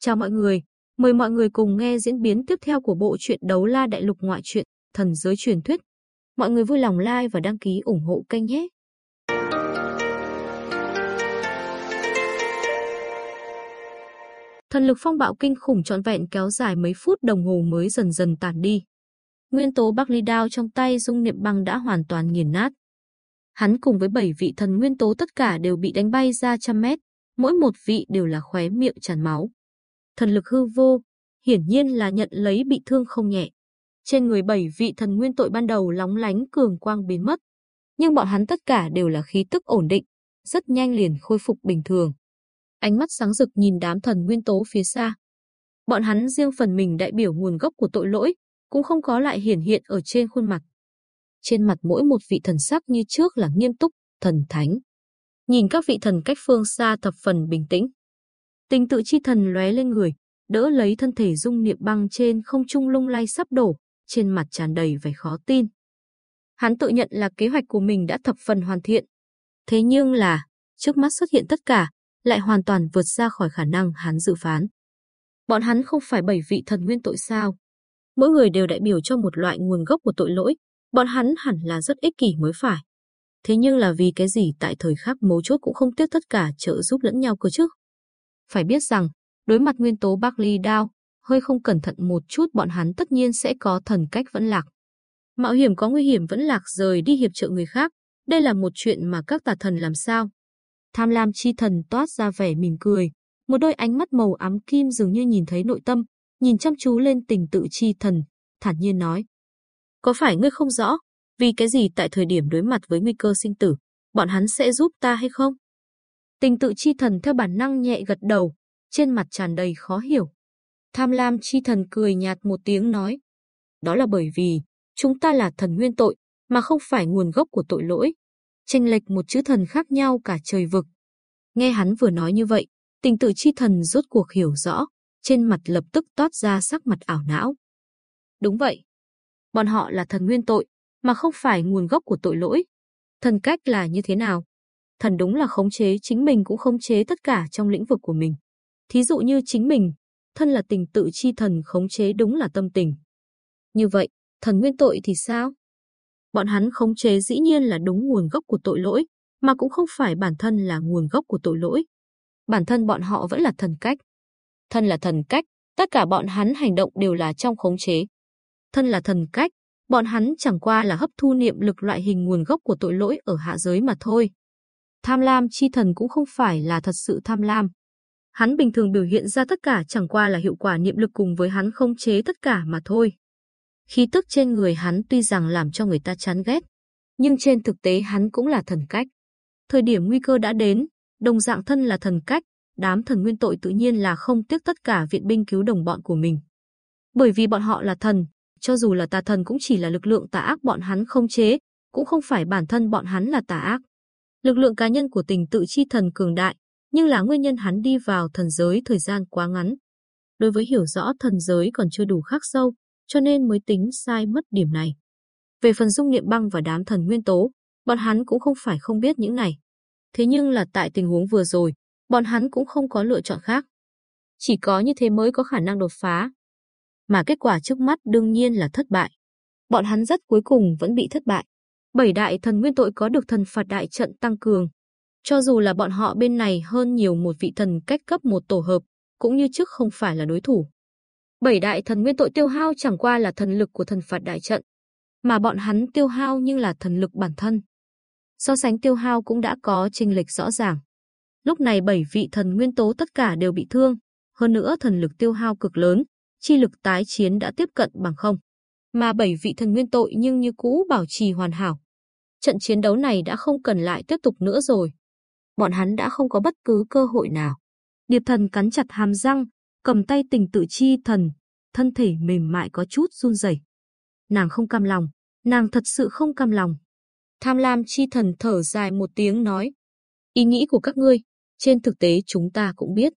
Chào mọi người, mời mọi người cùng nghe diễn biến tiếp theo của bộ truyện Đấu La Đại Lục ngoại truyện Thần giới truyền thuyết. Mọi người vui lòng like và đăng ký ủng hộ kênh nhé. Thần lực phong bạo kinh khủng trọn vẹn kéo dài mấy phút đồng hồ mới dần dần tàn đi. Nguyên tố Bắc Ly Đao trong tay dung niệm băng đã hoàn toàn nghiền nát. Hắn cùng với bảy vị thần nguyên tố tất cả đều bị đánh bay ra trăm mét, mỗi một vị đều là khóe miệng tràn máu. Thần lực hư vô, hiển nhiên là nhận lấy bị thương không nhẹ. Trên người bảy vị thần nguyên tội ban đầu lóng lánh cường quang biến mất, nhưng bọn hắn tất cả đều là khí tức ổn định, rất nhanh liền khôi phục bình thường. Ánh mắt sáng rực nhìn đám thần nguyên tố phía xa. Bọn hắn riêng phần mình đại biểu nguồn gốc của tội lỗi, cũng không có lại hiển hiện ở trên khuôn mặt. Trên mặt mỗi một vị thần sắc như trước là nghiêm túc, thần thánh. Nhìn các vị thần cách phương xa thập phần bình tĩnh. Tình tự chi thần lóe lên người, đỡ lấy thân thể dung niệm băng trên không trung lung lay sắp đổ, trên mặt tràn đầy vẻ khó tin. Hắn tự nhận là kế hoạch của mình đã thập phần hoàn thiện. Thế nhưng là, trước mắt xuất hiện tất cả, lại hoàn toàn vượt ra khỏi khả năng hắn dự phán. Bọn hắn không phải bảy vị thần nguyên tội sao? Mỗi người đều đại biểu cho một loại nguồn gốc của tội lỗi, bọn hắn hẳn là rất ích kỷ mới phải. Thế nhưng là vì cái gì tại thời khắc mấu chốt cũng không tiếc tất cả trợ giúp lẫn nhau cơ chứ? Phải biết rằng, đối mặt nguyên tố Bắc Ly Đao, hơi không cẩn thận một chút bọn hắn tất nhiên sẽ có thần cách vẫn lạc. Mạo hiểm có nguy hiểm vẫn lạc rời đi hiệp trợ người khác, đây là một chuyện mà các tà thần làm sao? Tham lam chi thần toát ra vẻ mỉm cười, một đôi ánh mắt màu ám kim dường như nhìn thấy nội tâm, nhìn chăm chú lên tình tự chi thần, thản nhiên nói. Có phải ngươi không rõ, vì cái gì tại thời điểm đối mặt với nguy cơ sinh tử, bọn hắn sẽ giúp ta hay không? Tình tự chi thần theo bản năng nhẹ gật đầu, trên mặt tràn đầy khó hiểu. Tham lam chi thần cười nhạt một tiếng nói. Đó là bởi vì, chúng ta là thần nguyên tội, mà không phải nguồn gốc của tội lỗi. Tranh lệch một chữ thần khác nhau cả trời vực. Nghe hắn vừa nói như vậy, tình tự chi thần rốt cuộc hiểu rõ, trên mặt lập tức toát ra sắc mặt ảo não. Đúng vậy. Bọn họ là thần nguyên tội, mà không phải nguồn gốc của tội lỗi. Thần cách là như thế nào? Thần đúng là khống chế chính mình cũng khống chế tất cả trong lĩnh vực của mình. Thí dụ như chính mình, thân là tình tự chi thần khống chế đúng là tâm tình. Như vậy, thần nguyên tội thì sao? Bọn hắn khống chế dĩ nhiên là đúng nguồn gốc của tội lỗi, mà cũng không phải bản thân là nguồn gốc của tội lỗi. Bản thân bọn họ vẫn là thần cách. Thân là thần cách, tất cả bọn hắn hành động đều là trong khống chế. Thân là thần cách, bọn hắn chẳng qua là hấp thu niệm lực loại hình nguồn gốc của tội lỗi ở hạ giới mà thôi. Tham lam chi thần cũng không phải là thật sự tham lam. Hắn bình thường biểu hiện ra tất cả chẳng qua là hiệu quả niệm lực cùng với hắn không chế tất cả mà thôi. Khí tức trên người hắn tuy rằng làm cho người ta chán ghét, nhưng trên thực tế hắn cũng là thần cách. Thời điểm nguy cơ đã đến, đồng dạng thân là thần cách, đám thần nguyên tội tự nhiên là không tiếc tất cả viện binh cứu đồng bọn của mình. Bởi vì bọn họ là thần, cho dù là tà thần cũng chỉ là lực lượng tà ác bọn hắn không chế, cũng không phải bản thân bọn hắn là tà ác. Lực lượng cá nhân của tình tự chi thần cường đại, nhưng là nguyên nhân hắn đi vào thần giới thời gian quá ngắn. Đối với hiểu rõ thần giới còn chưa đủ khắc sâu, cho nên mới tính sai mất điểm này. Về phần dung niệm băng và đám thần nguyên tố, bọn hắn cũng không phải không biết những này. Thế nhưng là tại tình huống vừa rồi, bọn hắn cũng không có lựa chọn khác. Chỉ có như thế mới có khả năng đột phá. Mà kết quả trước mắt đương nhiên là thất bại. Bọn hắn rất cuối cùng vẫn bị thất bại. Bảy đại thần nguyên tội có được thần phạt đại trận tăng cường. Cho dù là bọn họ bên này hơn nhiều một vị thần cách cấp một tổ hợp, cũng như trước không phải là đối thủ. Bảy đại thần nguyên tội tiêu hao chẳng qua là thần lực của thần phạt đại trận, mà bọn hắn tiêu hao nhưng là thần lực bản thân. So sánh tiêu hao cũng đã có chênh lệch rõ ràng. Lúc này bảy vị thần nguyên tố tất cả đều bị thương, hơn nữa thần lực tiêu hao cực lớn, chi lực tái chiến đã tiếp cận bằng không. Mà bảy vị thần nguyên tội nhưng như cũ bảo trì hoàn hảo. Trận chiến đấu này đã không cần lại tiếp tục nữa rồi. Bọn hắn đã không có bất cứ cơ hội nào. Điệp thần cắn chặt hàm răng, cầm tay tình tự chi thần, thân thể mềm mại có chút run rẩy. Nàng không cam lòng, nàng thật sự không cam lòng. Tham lam chi thần thở dài một tiếng nói, ý nghĩ của các ngươi, trên thực tế chúng ta cũng biết.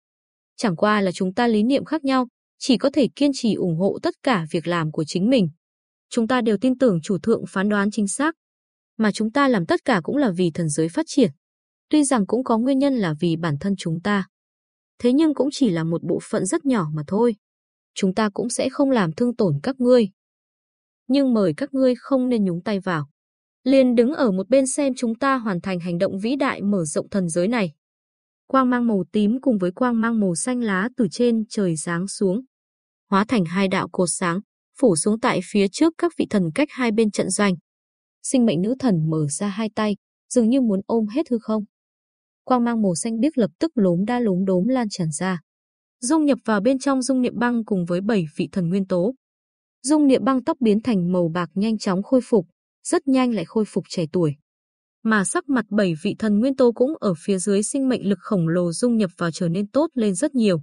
Chẳng qua là chúng ta lý niệm khác nhau, chỉ có thể kiên trì ủng hộ tất cả việc làm của chính mình. Chúng ta đều tin tưởng chủ thượng phán đoán chính xác, mà chúng ta làm tất cả cũng là vì thần giới phát triển. Tuy rằng cũng có nguyên nhân là vì bản thân chúng ta. thế nhưng cũng chỉ là một bộ phận rất nhỏ mà thôi. Chúng ta cũng sẽ không làm thương tổn các ngươi. Nhưng mời các ngươi không nên nhúng tay vào. Liền đứng ở một bên xem chúng ta hoàn thành hành động vĩ đại mở rộng thần giới này. Quang mang màu tím cùng với quang mang màu xanh lá từ trên trời giáng xuống. Hóa thành hai đạo cột sáng, phủ xuống tại phía trước các vị thần cách hai bên trận doanh. Sinh mệnh nữ thần mở ra hai tay, dường như muốn ôm hết hư không. Quang mang màu xanh biếc lập tức lốm đa lốm đốm lan tràn ra. Dung nhập vào bên trong dung niệm băng cùng với bảy vị thần nguyên tố. Dung niệm băng tóc biến thành màu bạc nhanh chóng khôi phục, rất nhanh lại khôi phục trẻ tuổi. Mà sắc mặt bảy vị thần nguyên tố cũng ở phía dưới sinh mệnh lực khổng lồ dung nhập vào trở nên tốt lên rất nhiều.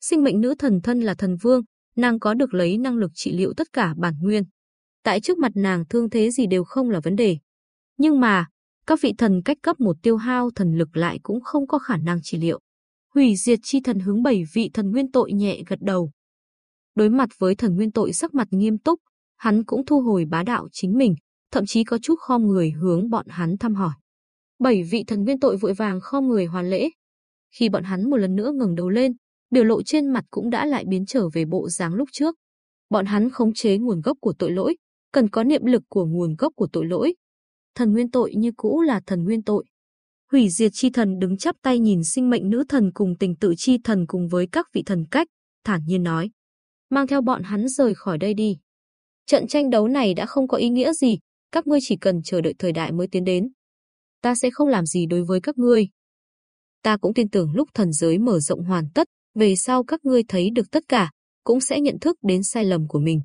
Sinh mệnh nữ thần thân là thần vương, nàng có được lấy năng lực trị liệu tất cả bản nguyên. Tại trước mặt nàng thương thế gì đều không là vấn đề. Nhưng mà, các vị thần cách cấp một tiêu hao thần lực lại cũng không có khả năng trị liệu. Hủy diệt chi thần hướng bảy vị thần nguyên tội nhẹ gật đầu. Đối mặt với thần nguyên tội sắc mặt nghiêm túc, hắn cũng thu hồi bá đạo chính mình, thậm chí có chút khom người hướng bọn hắn thăm hỏi. Bảy vị thần nguyên tội vội vàng khom người hoàn lễ. Khi bọn hắn một lần nữa ngẩng đầu lên, biểu lộ trên mặt cũng đã lại biến trở về bộ dáng lúc trước. Bọn hắn khống chế nguồn gốc của tội lỗi, cần có niệm lực của nguồn gốc của tội lỗi. Thần nguyên tội như cũ là thần nguyên tội. Hủy diệt chi thần đứng chắp tay nhìn sinh mệnh nữ thần cùng tình tự chi thần cùng với các vị thần cách, thản nhiên nói. Mang theo bọn hắn rời khỏi đây đi. Trận tranh đấu này đã không có ý nghĩa gì, các ngươi chỉ cần chờ đợi thời đại mới tiến đến. Ta sẽ không làm gì đối với các ngươi. Ta cũng tin tưởng lúc thần giới mở rộng hoàn tất, về sau các ngươi thấy được tất cả, cũng sẽ nhận thức đến sai lầm của mình.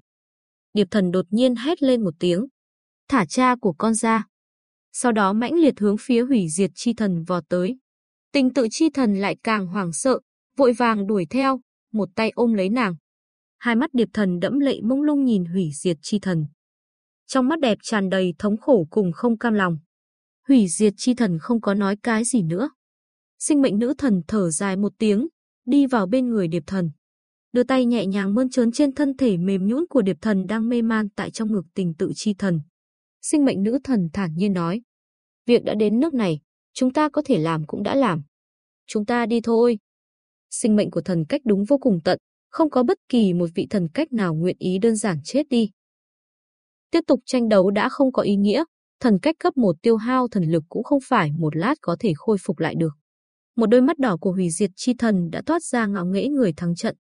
Điệp thần đột nhiên hét lên một tiếng. Thả cha của con ra. Sau đó mãnh liệt hướng phía hủy diệt chi thần vò tới. Tình tự chi thần lại càng hoảng sợ, vội vàng đuổi theo, một tay ôm lấy nàng. Hai mắt điệp thần đẫm lệ mông lung nhìn hủy diệt chi thần. Trong mắt đẹp tràn đầy thống khổ cùng không cam lòng. Hủy diệt chi thần không có nói cái gì nữa. Sinh mệnh nữ thần thở dài một tiếng, đi vào bên người điệp thần. Đưa tay nhẹ nhàng mơn trớn trên thân thể mềm nhũn của điệp thần đang mê man tại trong ngực tình tự chi thần. Sinh mệnh nữ thần thản nhiên nói. Việc đã đến nước này, chúng ta có thể làm cũng đã làm. Chúng ta đi thôi. Sinh mệnh của thần cách đúng vô cùng tận, không có bất kỳ một vị thần cách nào nguyện ý đơn giản chết đi. Tiếp tục tranh đấu đã không có ý nghĩa, thần cách cấp một tiêu hao thần lực cũng không phải một lát có thể khôi phục lại được. Một đôi mắt đỏ của hủy diệt chi thần đã toát ra ngạo nghễ người thắng trận.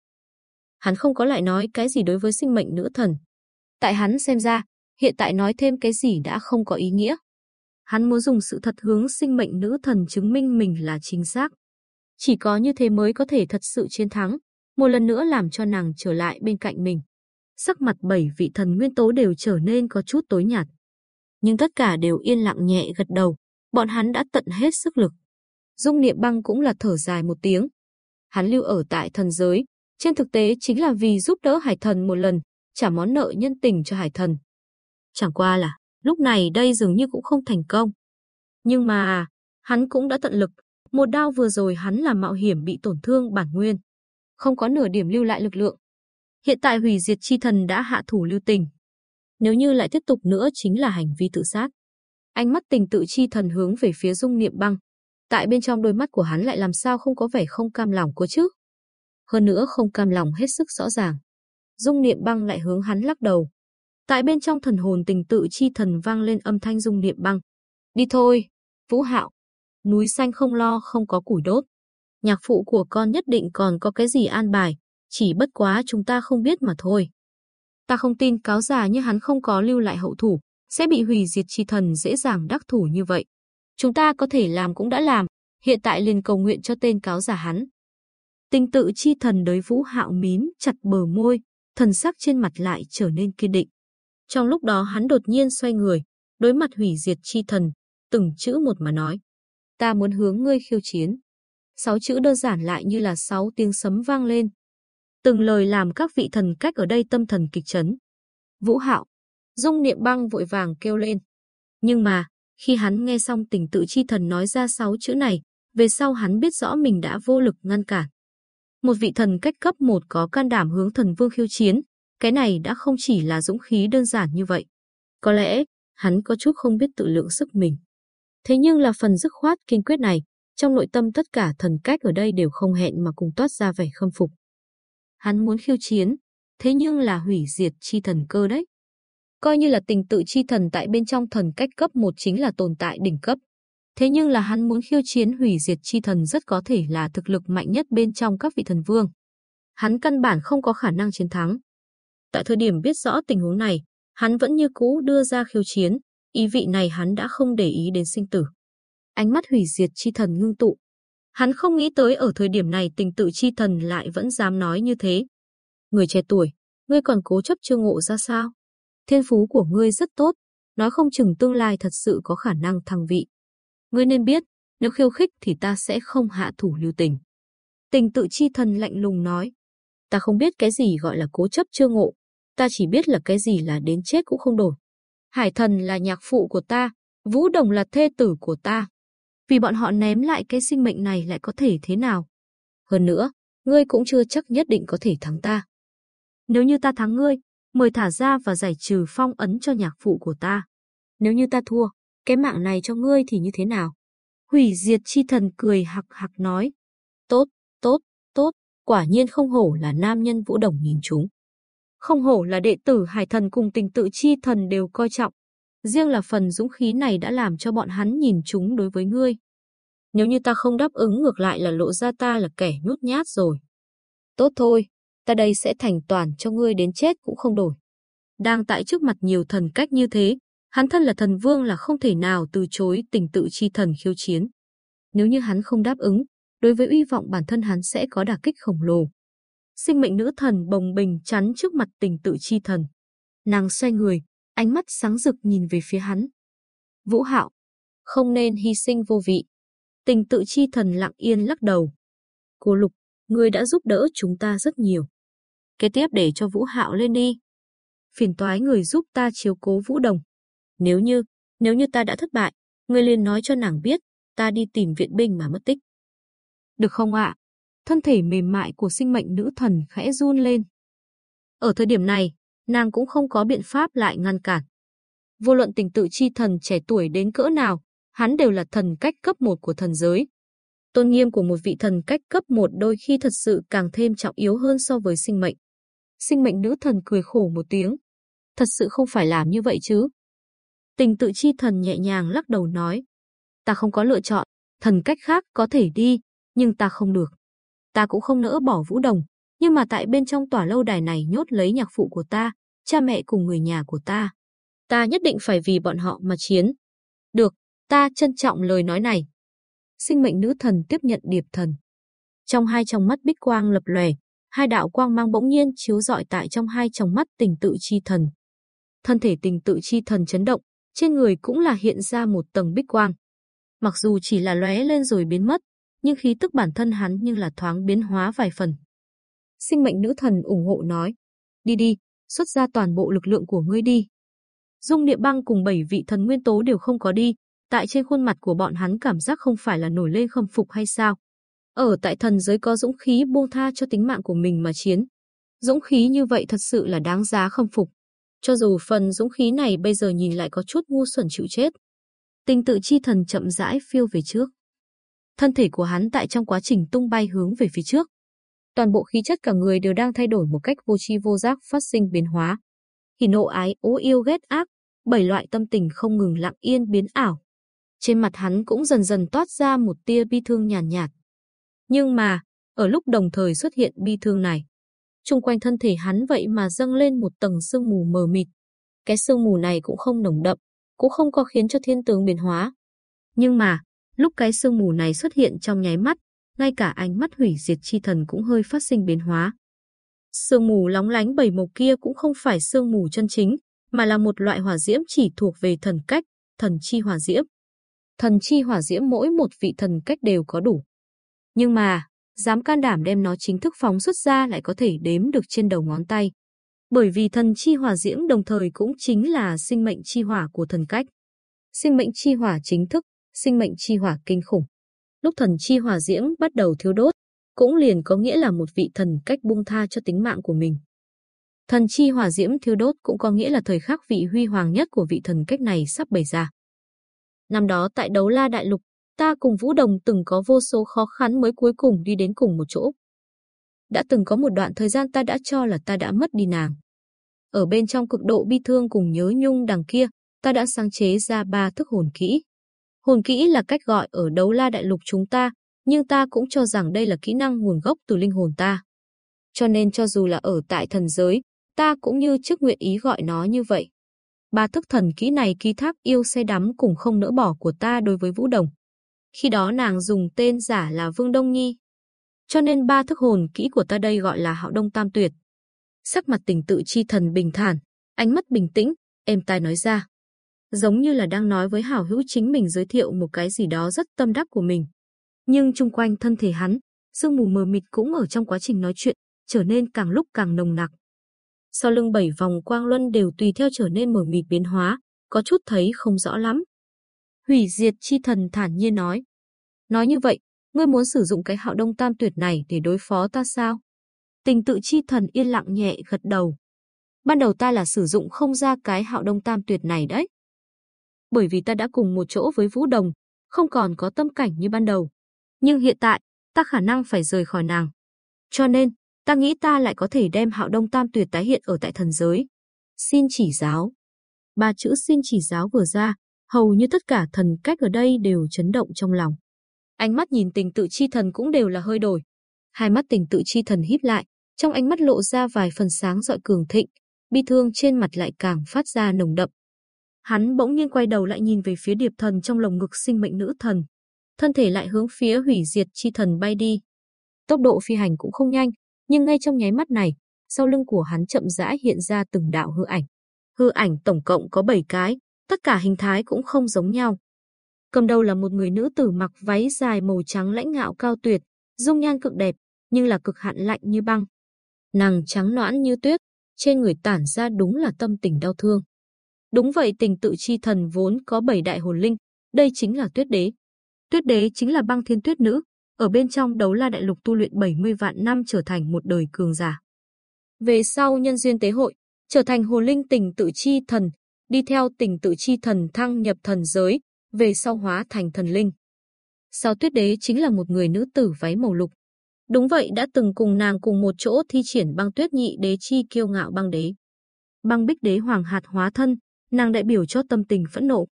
Hắn không có lại nói cái gì đối với sinh mệnh nữ thần. Tại hắn xem ra, hiện tại nói thêm cái gì đã không có ý nghĩa. Hắn muốn dùng sự thật hướng sinh mệnh nữ thần chứng minh mình là chính xác. Chỉ có như thế mới có thể thật sự chiến thắng, một lần nữa làm cho nàng trở lại bên cạnh mình. Sắc mặt bảy vị thần nguyên tố đều trở nên có chút tối nhạt. Nhưng tất cả đều yên lặng nhẹ gật đầu, bọn hắn đã tận hết sức lực. Dung Niệm Băng cũng là thở dài một tiếng. Hắn lưu ở tại thần giới, trên thực tế chính là vì giúp đỡ Hải Thần một lần, trả món nợ nhân tình cho Hải Thần. Chẳng qua là, lúc này đây dường như cũng không thành công. Nhưng mà, à, hắn cũng đã tận lực, một đao vừa rồi hắn là mạo hiểm bị tổn thương bản nguyên, không có nửa điểm lưu lại lực lượng. Hiện tại hủy diệt chi thần đã hạ thủ lưu tình. Nếu như lại tiếp tục nữa chính là hành vi tự sát. Ánh mắt tình tự chi thần hướng về phía dung niệm băng. Tại bên trong đôi mắt của hắn lại làm sao không có vẻ không cam lòng của chứ. Hơn nữa không cam lòng hết sức rõ ràng. Dung niệm băng lại hướng hắn lắc đầu. Tại bên trong thần hồn tình tự chi thần vang lên âm thanh dung niệm băng. Đi thôi, Vũ Hạo. Núi xanh không lo không có củi đốt. Nhạc phụ của con nhất định còn có cái gì an bài, chỉ bất quá chúng ta không biết mà thôi. Ta không tin cáo già như hắn không có lưu lại hậu thủ, sẽ bị hủy diệt chi thần dễ dàng đắc thủ như vậy. Chúng ta có thể làm cũng đã làm, hiện tại liền cầu nguyện cho tên cáo giả hắn. Tinh tự chi thần đối vũ hạo mím chặt bờ môi, thần sắc trên mặt lại trở nên kiên định. Trong lúc đó hắn đột nhiên xoay người, đối mặt hủy diệt chi thần, từng chữ một mà nói. Ta muốn hướng ngươi khiêu chiến. Sáu chữ đơn giản lại như là sáu tiếng sấm vang lên. Từng lời làm các vị thần cách ở đây tâm thần kịch chấn. Vũ hạo, dung niệm băng vội vàng kêu lên. Nhưng mà, khi hắn nghe xong tình tự chi thần nói ra sáu chữ này, về sau hắn biết rõ mình đã vô lực ngăn cản. Một vị thần cách cấp một có can đảm hướng thần vương khiêu chiến, cái này đã không chỉ là dũng khí đơn giản như vậy. Có lẽ, hắn có chút không biết tự lượng sức mình. Thế nhưng là phần dứt khoát kiên quyết này, Trong nội tâm tất cả thần cách ở đây đều không hẹn mà cùng toát ra vẻ khâm phục. Hắn muốn khiêu chiến, thế nhưng là hủy diệt chi thần cơ đấy. Coi như là tình tự chi thần tại bên trong thần cách cấp 1 chính là tồn tại đỉnh cấp. Thế nhưng là hắn muốn khiêu chiến hủy diệt chi thần rất có thể là thực lực mạnh nhất bên trong các vị thần vương. Hắn căn bản không có khả năng chiến thắng. Tại thời điểm biết rõ tình huống này, hắn vẫn như cũ đưa ra khiêu chiến, ý vị này hắn đã không để ý đến sinh tử. Ánh mắt hủy diệt chi thần ngưng tụ. Hắn không nghĩ tới ở thời điểm này tình tự chi thần lại vẫn dám nói như thế. Người trẻ tuổi, ngươi còn cố chấp chưa ngộ ra sao? Thiên phú của ngươi rất tốt, nói không chừng tương lai thật sự có khả năng thăng vị. Ngươi nên biết, nếu khiêu khích thì ta sẽ không hạ thủ lưu tình. Tình tự chi thần lạnh lùng nói. Ta không biết cái gì gọi là cố chấp chưa ngộ, ta chỉ biết là cái gì là đến chết cũng không đổi. Hải thần là nhạc phụ của ta, Vũ Đồng là thê tử của ta. Vì bọn họ ném lại cái sinh mệnh này lại có thể thế nào? Hơn nữa, ngươi cũng chưa chắc nhất định có thể thắng ta. Nếu như ta thắng ngươi, mời thả ra và giải trừ phong ấn cho nhạc phụ của ta. Nếu như ta thua, cái mạng này cho ngươi thì như thế nào? Hủy diệt chi thần cười hặc hặc nói. Tốt, tốt, tốt, quả nhiên không hổ là nam nhân vũ đồng nhìn chúng. Không hổ là đệ tử hải thần cùng tình tự chi thần đều coi trọng. Riêng là phần dũng khí này đã làm cho bọn hắn nhìn chúng đối với ngươi. Nếu như ta không đáp ứng ngược lại là lộ ra ta là kẻ nhút nhát rồi. Tốt thôi, ta đây sẽ thành toàn cho ngươi đến chết cũng không đổi. Đang tại trước mặt nhiều thần cách như thế, hắn thân là thần vương là không thể nào từ chối tình tự chi thần khiêu chiến. Nếu như hắn không đáp ứng, đối với uy vọng bản thân hắn sẽ có đả kích khổng lồ. Sinh mệnh nữ thần bồng bình chắn trước mặt tình tự chi thần. Nàng xoay người, ánh mắt sáng rực nhìn về phía hắn. Vũ Hạo, không nên hy sinh vô vị. Tình tự chi thần lặng yên lắc đầu. Cô Lục, ngươi đã giúp đỡ chúng ta rất nhiều. Kế tiếp để cho Vũ Hạo lên đi. Phiền toái người giúp ta chiếu cố Vũ Đồng. Nếu như, nếu như ta đã thất bại, ngươi liền nói cho nàng biết, ta đi tìm viện binh mà mất tích. Được không ạ? Thân thể mềm mại của sinh mệnh nữ thần khẽ run lên. Ở thời điểm này, nàng cũng không có biện pháp lại ngăn cản. Vô luận tình tự chi thần trẻ tuổi đến cỡ nào, hắn đều là thần cách cấp một của thần giới. Tôn nghiêm của một vị thần cách cấp một đôi khi thật sự càng thêm trọng yếu hơn so với sinh mệnh. Sinh mệnh nữ thần cười khổ một tiếng. Thật sự không phải làm như vậy chứ. Tình tự chi thần nhẹ nhàng lắc đầu nói. Ta không có lựa chọn, thần cách khác có thể đi, nhưng ta không được. Ta cũng không nỡ bỏ vũ đồng, nhưng mà tại bên trong tòa lâu đài này nhốt lấy nhạc phụ của ta, cha mẹ cùng người nhà của ta. Ta nhất định phải vì bọn họ mà chiến. Được, ta trân trọng lời nói này. Sinh mệnh nữ thần tiếp nhận điệp thần. Trong hai trong mắt bích quang lập lòe, hai đạo quang mang bỗng nhiên chiếu rọi tại trong hai tròng mắt tình tự chi thần. Thân thể tình tự chi thần chấn động, trên người cũng là hiện ra một tầng bích quang. Mặc dù chỉ là lóe lên rồi biến mất, nhưng khí tức bản thân hắn như là thoáng biến hóa vài phần. Sinh mệnh nữ thần ủng hộ nói, đi đi, xuất ra toàn bộ lực lượng của ngươi đi. Dung địa Băng cùng bảy vị thần nguyên tố đều không có đi, tại trên khuôn mặt của bọn hắn cảm giác không phải là nổi lên khâm phục hay sao. Ở tại thần giới có dũng khí buông tha cho tính mạng của mình mà chiến. Dũng khí như vậy thật sự là đáng giá khâm phục. Cho dù phần dũng khí này bây giờ nhìn lại có chút ngu xuẩn chịu chết. Tình tự chi thần chậm rãi phiêu về trước. Thân thể của hắn tại trong quá trình tung bay hướng về phía trước. Toàn bộ khí chất cả người đều đang thay đổi một cách vô tri vô giác phát sinh biến hóa. Hỉ nộ ái, ố yêu ghét ác, bảy loại tâm tình không ngừng lặng yên biến ảo. Trên mặt hắn cũng dần dần toát ra một tia bi thương nhàn nhạt, nhạt. Nhưng mà, ở lúc đồng thời xuất hiện bi thương này, chung quanh thân thể hắn vậy mà dâng lên một tầng sương mù mờ mịt. Cái sương mù này cũng không nồng đậm, cũng không có khiến cho thiên tướng biến hóa. Nhưng mà, lúc cái sương mù này xuất hiện trong nháy mắt, ngay cả ánh mắt hủy diệt chi thần cũng hơi phát sinh biến hóa. Sương mù lóng lánh bảy màu kia cũng không phải sương mù chân chính, mà là một loại hỏa diễm chỉ thuộc về thần cách, thần chi hỏa diễm. Thần chi hỏa diễm mỗi một vị thần cách đều có đủ. Nhưng mà, dám can đảm đem nó chính thức phóng xuất ra lại có thể đếm được trên đầu ngón tay. Bởi vì thần chi hỏa diễm đồng thời cũng chính là sinh mệnh chi hỏa của thần cách. Sinh mệnh chi hỏa chính thức, sinh mệnh chi hỏa kinh khủng. Lúc thần chi hỏa diễm bắt đầu thiếu đốt, cũng liền có nghĩa là một vị thần cách buông tha cho tính mạng của mình. Thần chi hỏa diễm thiêu đốt cũng có nghĩa là thời khắc vị huy hoàng nhất của vị thần cách này sắp bày ra. Năm đó tại đấu la đại lục, Ta cùng Vũ Đồng từng có vô số khó khăn mới cuối cùng đi đến cùng một chỗ. Đã từng có một đoạn thời gian ta đã cho là ta đã mất đi nàng. Ở bên trong cực độ bi thương cùng nhớ nhung đằng kia, ta đã sáng chế ra ba thức hồn kỹ. Hồn kỹ là cách gọi ở đấu la đại lục chúng ta, nhưng ta cũng cho rằng đây là kỹ năng nguồn gốc từ linh hồn ta. Cho nên cho dù là ở tại thần giới, ta cũng như trước nguyện ý gọi nó như vậy. Ba thức thần kỹ này ký thác yêu say đắm cùng không nỡ bỏ của ta đối với Vũ Đồng. Khi đó nàng dùng tên giả là Vương Đông Nhi. Cho nên ba thức hồn kỹ của ta đây gọi là Hạo Đông Tam Tuyệt. Sắc mặt tình tự chi thần bình thản, ánh mắt bình tĩnh, êm tai nói ra. Giống như là đang nói với hảo hữu chính mình giới thiệu một cái gì đó rất tâm đắc của mình. Nhưng chung quanh thân thể hắn, sương mù mờ mịt cũng ở trong quá trình nói chuyện, trở nên càng lúc càng nồng nặc. Sau lưng bảy vòng quang luân đều tùy theo trở nên mờ mịt biến hóa, có chút thấy không rõ lắm. Hủy diệt chi thần thản nhiên nói. Nói như vậy, ngươi muốn sử dụng cái hạo đông tam tuyệt này để đối phó ta sao? Tình tự chi thần yên lặng nhẹ gật đầu. Ban đầu ta là sử dụng không ra cái hạo đông tam tuyệt này đấy. Bởi vì ta đã cùng một chỗ với Vũ Đồng, không còn có tâm cảnh như ban đầu. Nhưng hiện tại, ta khả năng phải rời khỏi nàng. Cho nên, ta nghĩ ta lại có thể đem hạo đông tam tuyệt tái hiện ở tại thần giới. Xin chỉ giáo. Ba chữ xin chỉ giáo vừa ra, hầu như tất cả thần cách ở đây đều chấn động trong lòng. Ánh mắt nhìn tình tự chi thần cũng đều là hơi đổi. Hai mắt tình tự chi thần híp lại, trong ánh mắt lộ ra vài phần sáng dọi cường thịnh, bi thương trên mặt lại càng phát ra nồng đậm. Hắn bỗng nhiên quay đầu lại nhìn về phía điệp thần trong lồng ngực sinh mệnh nữ thần. Thân thể lại hướng phía hủy diệt chi thần bay đi. Tốc độ phi hành cũng không nhanh, nhưng ngay trong nháy mắt này, sau lưng của hắn chậm rãi hiện ra từng đạo hư ảnh. Hư ảnh tổng cộng có 7 cái, tất cả hình thái cũng không giống nhau. Cầm đầu là một người nữ tử mặc váy dài màu trắng lãnh ngạo cao tuyệt, dung nhan cực đẹp, nhưng là cực hạn lạnh như băng. Nàng trắng noãn như tuyết, trên người tản ra đúng là tâm tình đau thương. Đúng vậy tình tự chi thần vốn có bảy đại hồn linh, đây chính là tuyết đế. Tuyết đế chính là băng thiên tuyết nữ, ở bên trong đấu la đại lục tu luyện 70 vạn năm trở thành một đời cường giả. Về sau nhân duyên tế hội, trở thành hồn linh tình tự chi thần, đi theo tình tự chi thần thăng nhập thần giới, về sau hóa thành thần linh. Sao tuyết đế chính là một người nữ tử váy màu lục. Đúng vậy đã từng cùng nàng cùng một chỗ thi triển băng tuyết nhị đế chi kiêu ngạo băng đế. Băng bích đế hoàng hạt hóa thân, nàng đại biểu cho tâm tình phẫn nộ.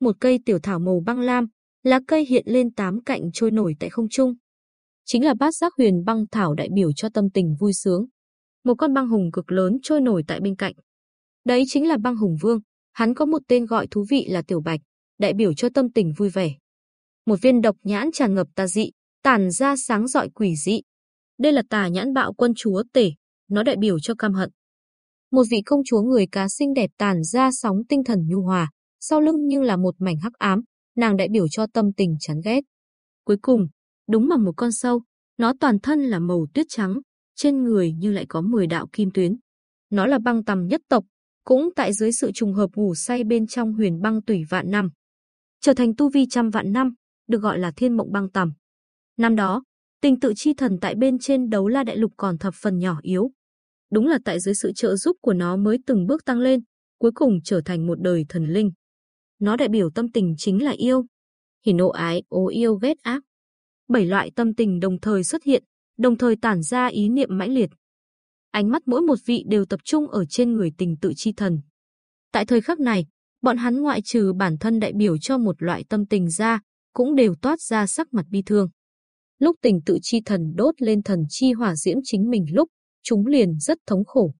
Một cây tiểu thảo màu băng lam, lá cây hiện lên tám cạnh trôi nổi tại không trung. Chính là bát giác huyền băng thảo đại biểu cho tâm tình vui sướng. Một con băng hùng cực lớn trôi nổi tại bên cạnh. Đấy chính là băng hùng vương, hắn có một tên gọi thú vị là tiểu bạch, đại biểu cho tâm tình vui vẻ. Một viên độc nhãn tràn ngập tà dị, tản ra sáng rọi quỷ dị. Đây là tà nhãn bạo quân chúa tể, nó đại biểu cho cam hận. Một vị công chúa người cá xinh đẹp tản ra sóng tinh thần nhu hòa, sau lưng nhưng là một mảnh hắc ám, nàng đại biểu cho tâm tình chán ghét. Cuối cùng, đúng là một con sâu, nó toàn thân là màu tuyết trắng, trên người như lại có 10 đạo kim tuyến. Nó là băng tầm nhất tộc, cũng tại dưới sự trùng hợp ngủ say bên trong huyền băng tùy vạn năm. Trở thành tu vi trăm vạn năm, được gọi là thiên mộng băng tầm. Năm đó, tình tự chi thần tại bên trên đấu la đại lục còn thập phần nhỏ yếu. Đúng là tại dưới sự trợ giúp của nó mới từng bước tăng lên, cuối cùng trở thành một đời thần linh. Nó đại biểu tâm tình chính là yêu. Hỉ nộ ái, ố yêu ghét ác. Bảy loại tâm tình đồng thời xuất hiện, đồng thời tản ra ý niệm mãnh liệt. Ánh mắt mỗi một vị đều tập trung ở trên người tình tự chi thần. Tại thời khắc này, bọn hắn ngoại trừ bản thân đại biểu cho một loại tâm tình ra, cũng đều toát ra sắc mặt bi thương. Lúc tình tự chi thần đốt lên thần chi hỏa diễm chính mình lúc, chúng liền rất thống khổ.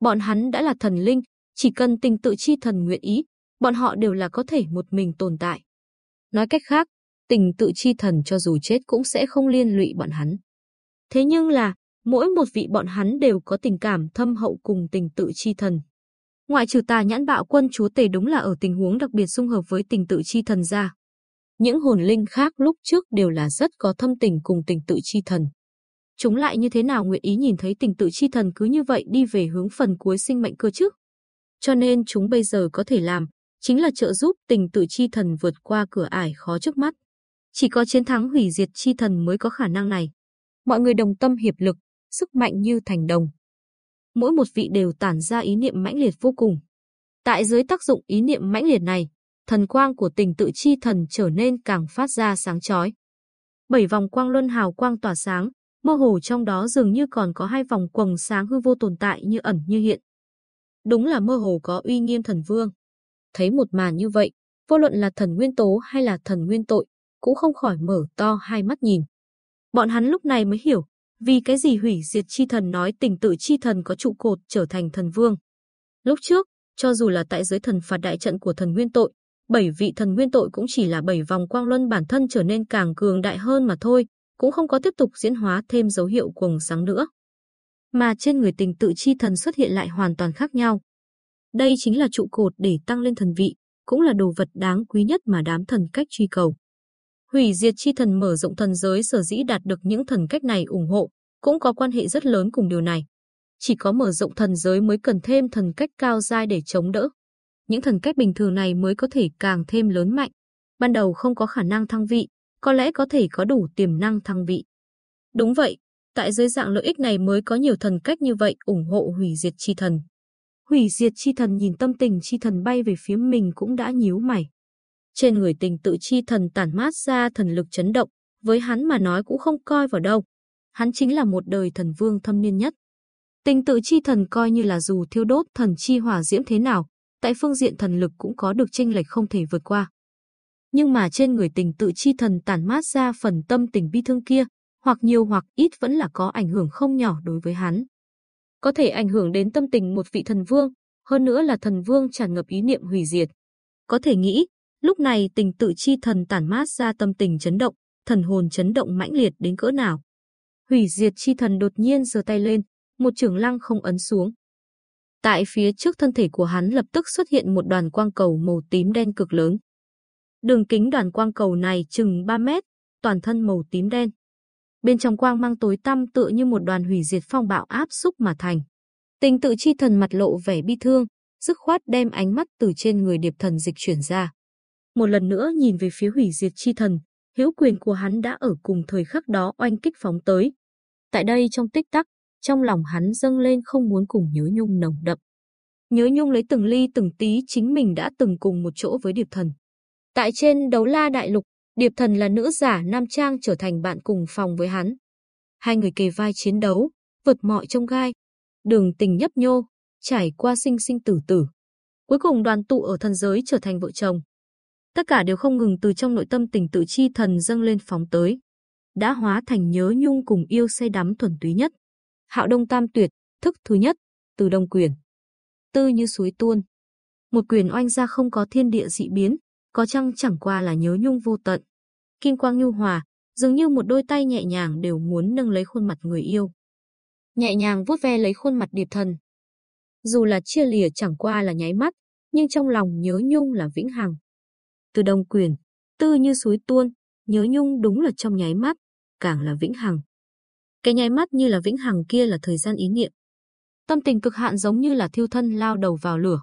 Bọn hắn đã là thần linh, chỉ cần tình tự chi thần nguyện ý, bọn họ đều là có thể một mình tồn tại. Nói cách khác, tình tự chi thần cho dù chết cũng sẽ không liên lụy bọn hắn. Thế nhưng là, mỗi một vị bọn hắn đều có tình cảm thâm hậu cùng tình tự chi thần. Ngoại trừ tà nhãn bạo quân chúa tể đúng là ở tình huống đặc biệt xung hợp với tình tự chi thần ra. Những hồn linh khác lúc trước đều là rất có thâm tình cùng tình tự chi thần. Chúng lại như thế nào nguyện ý nhìn thấy tình tự chi thần cứ như vậy đi về hướng phần cuối sinh mệnh cơ chứ? Cho nên chúng bây giờ có thể làm, chính là trợ giúp tình tự chi thần vượt qua cửa ải khó trước mắt. Chỉ có chiến thắng hủy diệt chi thần mới có khả năng này. Mọi người đồng tâm hiệp lực, sức mạnh như thành đồng. Mỗi một vị đều tản ra ý niệm mãnh liệt vô cùng. Tại dưới tác dụng ý niệm mãnh liệt này, thần quang của tình tự chi thần trở nên càng phát ra sáng chói. Bảy vòng quang luân hào quang tỏa sáng, mơ hồ trong đó dường như còn có hai vòng quầng sáng hư vô tồn tại như ẩn như hiện. Đúng là mơ hồ có uy nghiêm thần vương. Thấy một màn như vậy, vô luận là thần nguyên tố hay là thần nguyên tội, cũng không khỏi mở to hai mắt nhìn. Bọn hắn lúc này mới hiểu, vì cái gì hủy diệt chi thần nói tình tự chi thần có trụ cột trở thành thần vương. Lúc trước, cho dù là tại giới thần phạt đại trận của thần nguyên tội, bảy vị thần nguyên tội cũng chỉ là bảy vòng quang luân bản thân trở nên càng cường đại hơn mà thôi, cũng không có tiếp tục diễn hóa thêm dấu hiệu cuồng sáng nữa. Mà trên người tình tự chi thần xuất hiện lại hoàn toàn khác nhau. Đây chính là trụ cột để tăng lên thần vị, cũng là đồ vật đáng quý nhất mà đám thần cách truy cầu. Hủy diệt chi thần mở rộng thần giới sở dĩ đạt được những thần cách này ủng hộ, cũng có quan hệ rất lớn cùng điều này. Chỉ có mở rộng thần giới mới cần thêm thần cách cao giai để chống đỡ. Những thần cách bình thường này mới có thể càng thêm lớn mạnh. Ban đầu không có khả năng thăng vị, có lẽ có thể có đủ tiềm năng thăng vị. Đúng vậy, tại dưới dạng lợi ích này mới có nhiều thần cách như vậy ủng hộ hủy diệt chi thần. Hủy diệt chi thần nhìn tâm tình chi thần bay về phía mình cũng đã nhíu mày. Trên người tình tự chi thần tản mát ra thần lực chấn động, với hắn mà nói cũng không coi vào đâu. Hắn chính là một đời thần vương thâm niên nhất. Tình tự chi thần coi như là dù thiêu đốt thần chi hỏa diễm thế nào, tại phương diện thần lực cũng có được chênh lệch không thể vượt qua. Nhưng mà trên người tình tự chi thần tản mát ra phần tâm tình bi thương kia, hoặc nhiều hoặc ít vẫn là có ảnh hưởng không nhỏ đối với hắn. Có thể ảnh hưởng đến tâm tình một vị thần vương, hơn nữa là thần vương tràn ngập ý niệm hủy diệt. Có thể nghĩ, lúc này tình tự chi thần tản mát ra tâm tình chấn động, thần hồn chấn động mãnh liệt đến cỡ nào. Hủy diệt chi thần đột nhiên giơ tay lên, một trường lăng không ấn xuống. Tại phía trước thân thể của hắn lập tức xuất hiện một đoàn quang cầu màu tím đen cực lớn. Đường kính đoàn quang cầu này chừng 3 mét, toàn thân màu tím đen. Bên trong quang mang tối tăm tựa như một đoàn hủy diệt phong bạo áp xúc mà thành. Tình tự chi thần mặt lộ vẻ bi thương, dứt khoát đem ánh mắt từ trên người điệp thần dịch chuyển ra. Một lần nữa nhìn về phía hủy diệt chi thần, hữu quyền của hắn đã ở cùng thời khắc đó oanh kích phóng tới. Tại đây trong tích tắc, trong lòng hắn dâng lên không muốn cùng nhớ nhung nồng đậm. Nhớ nhung lấy từng ly từng tí chính mình đã từng cùng một chỗ với điệp thần. Tại trên đấu la đại lục, điệp thần là nữ giả nam trang trở thành bạn cùng phòng với hắn. Hai người kề vai chiến đấu, vượt mọi trông gai, đường tình nhấp nhô, trải qua sinh sinh tử tử. Cuối cùng đoàn tụ ở thần giới trở thành vợ chồng. Tất cả đều không ngừng từ trong nội tâm tình tự chi thần dâng lên phóng tới. Đã hóa thành nhớ nhung cùng yêu say đắm thuần túy nhất. Hạo Đông Tam Tuyệt, thức thứ nhất, từ Đông Quyền. Tư như suối tuôn. Một quyền oanh ra không có thiên địa dị biến, có chăng chẳng qua là nhớ nhung vô tận. Kim quang nhu hòa, dường như một đôi tay nhẹ nhàng đều muốn nâng lấy khuôn mặt người yêu. Nhẹ nhàng vuốt ve lấy khuôn mặt điệp thần. Dù là chia lìa chẳng qua là nháy mắt, nhưng trong lòng nhớ nhung là vĩnh hằng. Từ đông quyền, tư như suối tuôn, nhớ nhung đúng là trong nháy mắt, càng là vĩnh hằng. Cái nháy mắt như là vĩnh hằng kia là thời gian ý niệm. Tâm tình cực hạn giống như là thiêu thân lao đầu vào lửa.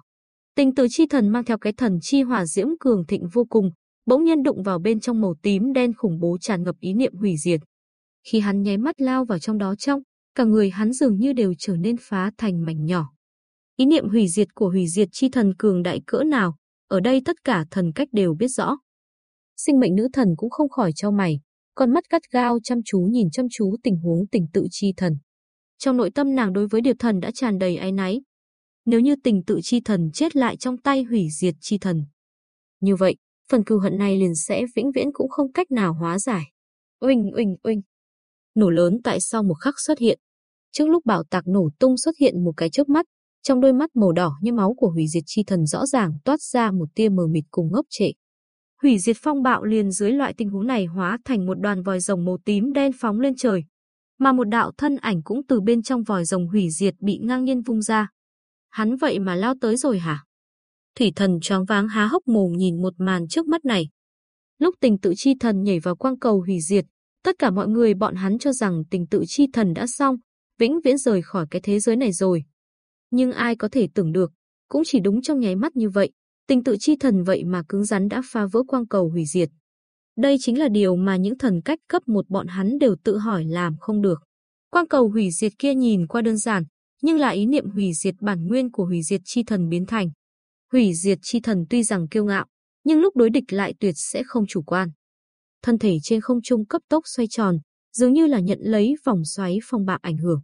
Tình tử chi thần mang theo cái thần chi hỏa diễm cường thịnh vô cùng, bỗng nhiên đụng vào bên trong màu tím đen khủng bố tràn ngập ý niệm hủy diệt. Khi hắn nháy mắt lao vào trong đó trong, cả người hắn dường như đều trở nên phá thành mảnh nhỏ. Ý niệm hủy diệt của hủy diệt chi thần cường đại cỡ nào, ở đây tất cả thần cách đều biết rõ. Sinh mệnh nữ thần cũng không khỏi cho mày, con mắt gắt gao chăm chú nhìn chăm chú tình huống tình tự chi thần. Trong nội tâm nàng đối với điệp thần đã tràn đầy áy náy. Nếu như tình tự chi thần chết lại trong tay hủy diệt chi thần. Như vậy, phần cừu hận này liền sẽ vĩnh viễn cũng không cách nào hóa giải. Uỳnh uỳnh uỳnh. Nổ lớn tại sau một khắc xuất hiện. Trước lúc bảo tạc nổ tung xuất hiện một cái chớp mắt, trong đôi mắt màu đỏ như máu của hủy diệt chi thần rõ ràng toát ra một tia mờ mịt cùng ngốc trệ. Hủy diệt phong bạo liền dưới loại tình huống này hóa thành một đoàn vòi rồng màu tím đen phóng lên trời, mà một đạo thân ảnh cũng từ bên trong vòi rồng hủy diệt bị ngang nhiên vung ra. Hắn vậy mà lao tới rồi hả? Thủy thần choáng váng há hốc mồm nhìn một màn trước mắt này. Lúc tình tự chi thần nhảy vào quang cầu hủy diệt, tất cả mọi người bọn hắn cho rằng tình tự chi thần đã xong, vĩnh viễn rời khỏi cái thế giới này rồi. Nhưng ai có thể tưởng được, cũng chỉ đúng trong nháy mắt như vậy, tình tự chi thần vậy mà cứng rắn đã phá vỡ quang cầu hủy diệt. Đây chính là điều mà những thần cách cấp một bọn hắn đều tự hỏi làm không được. Quang cầu hủy diệt kia nhìn qua đơn giản, nhưng là ý niệm hủy diệt bản nguyên của hủy diệt chi thần biến thành. Hủy diệt chi thần tuy rằng kiêu ngạo, nhưng lúc đối địch lại tuyệt sẽ không chủ quan. Thân thể trên không trung cấp tốc xoay tròn, dường như là nhận lấy vòng xoáy phong bạo ảnh hưởng.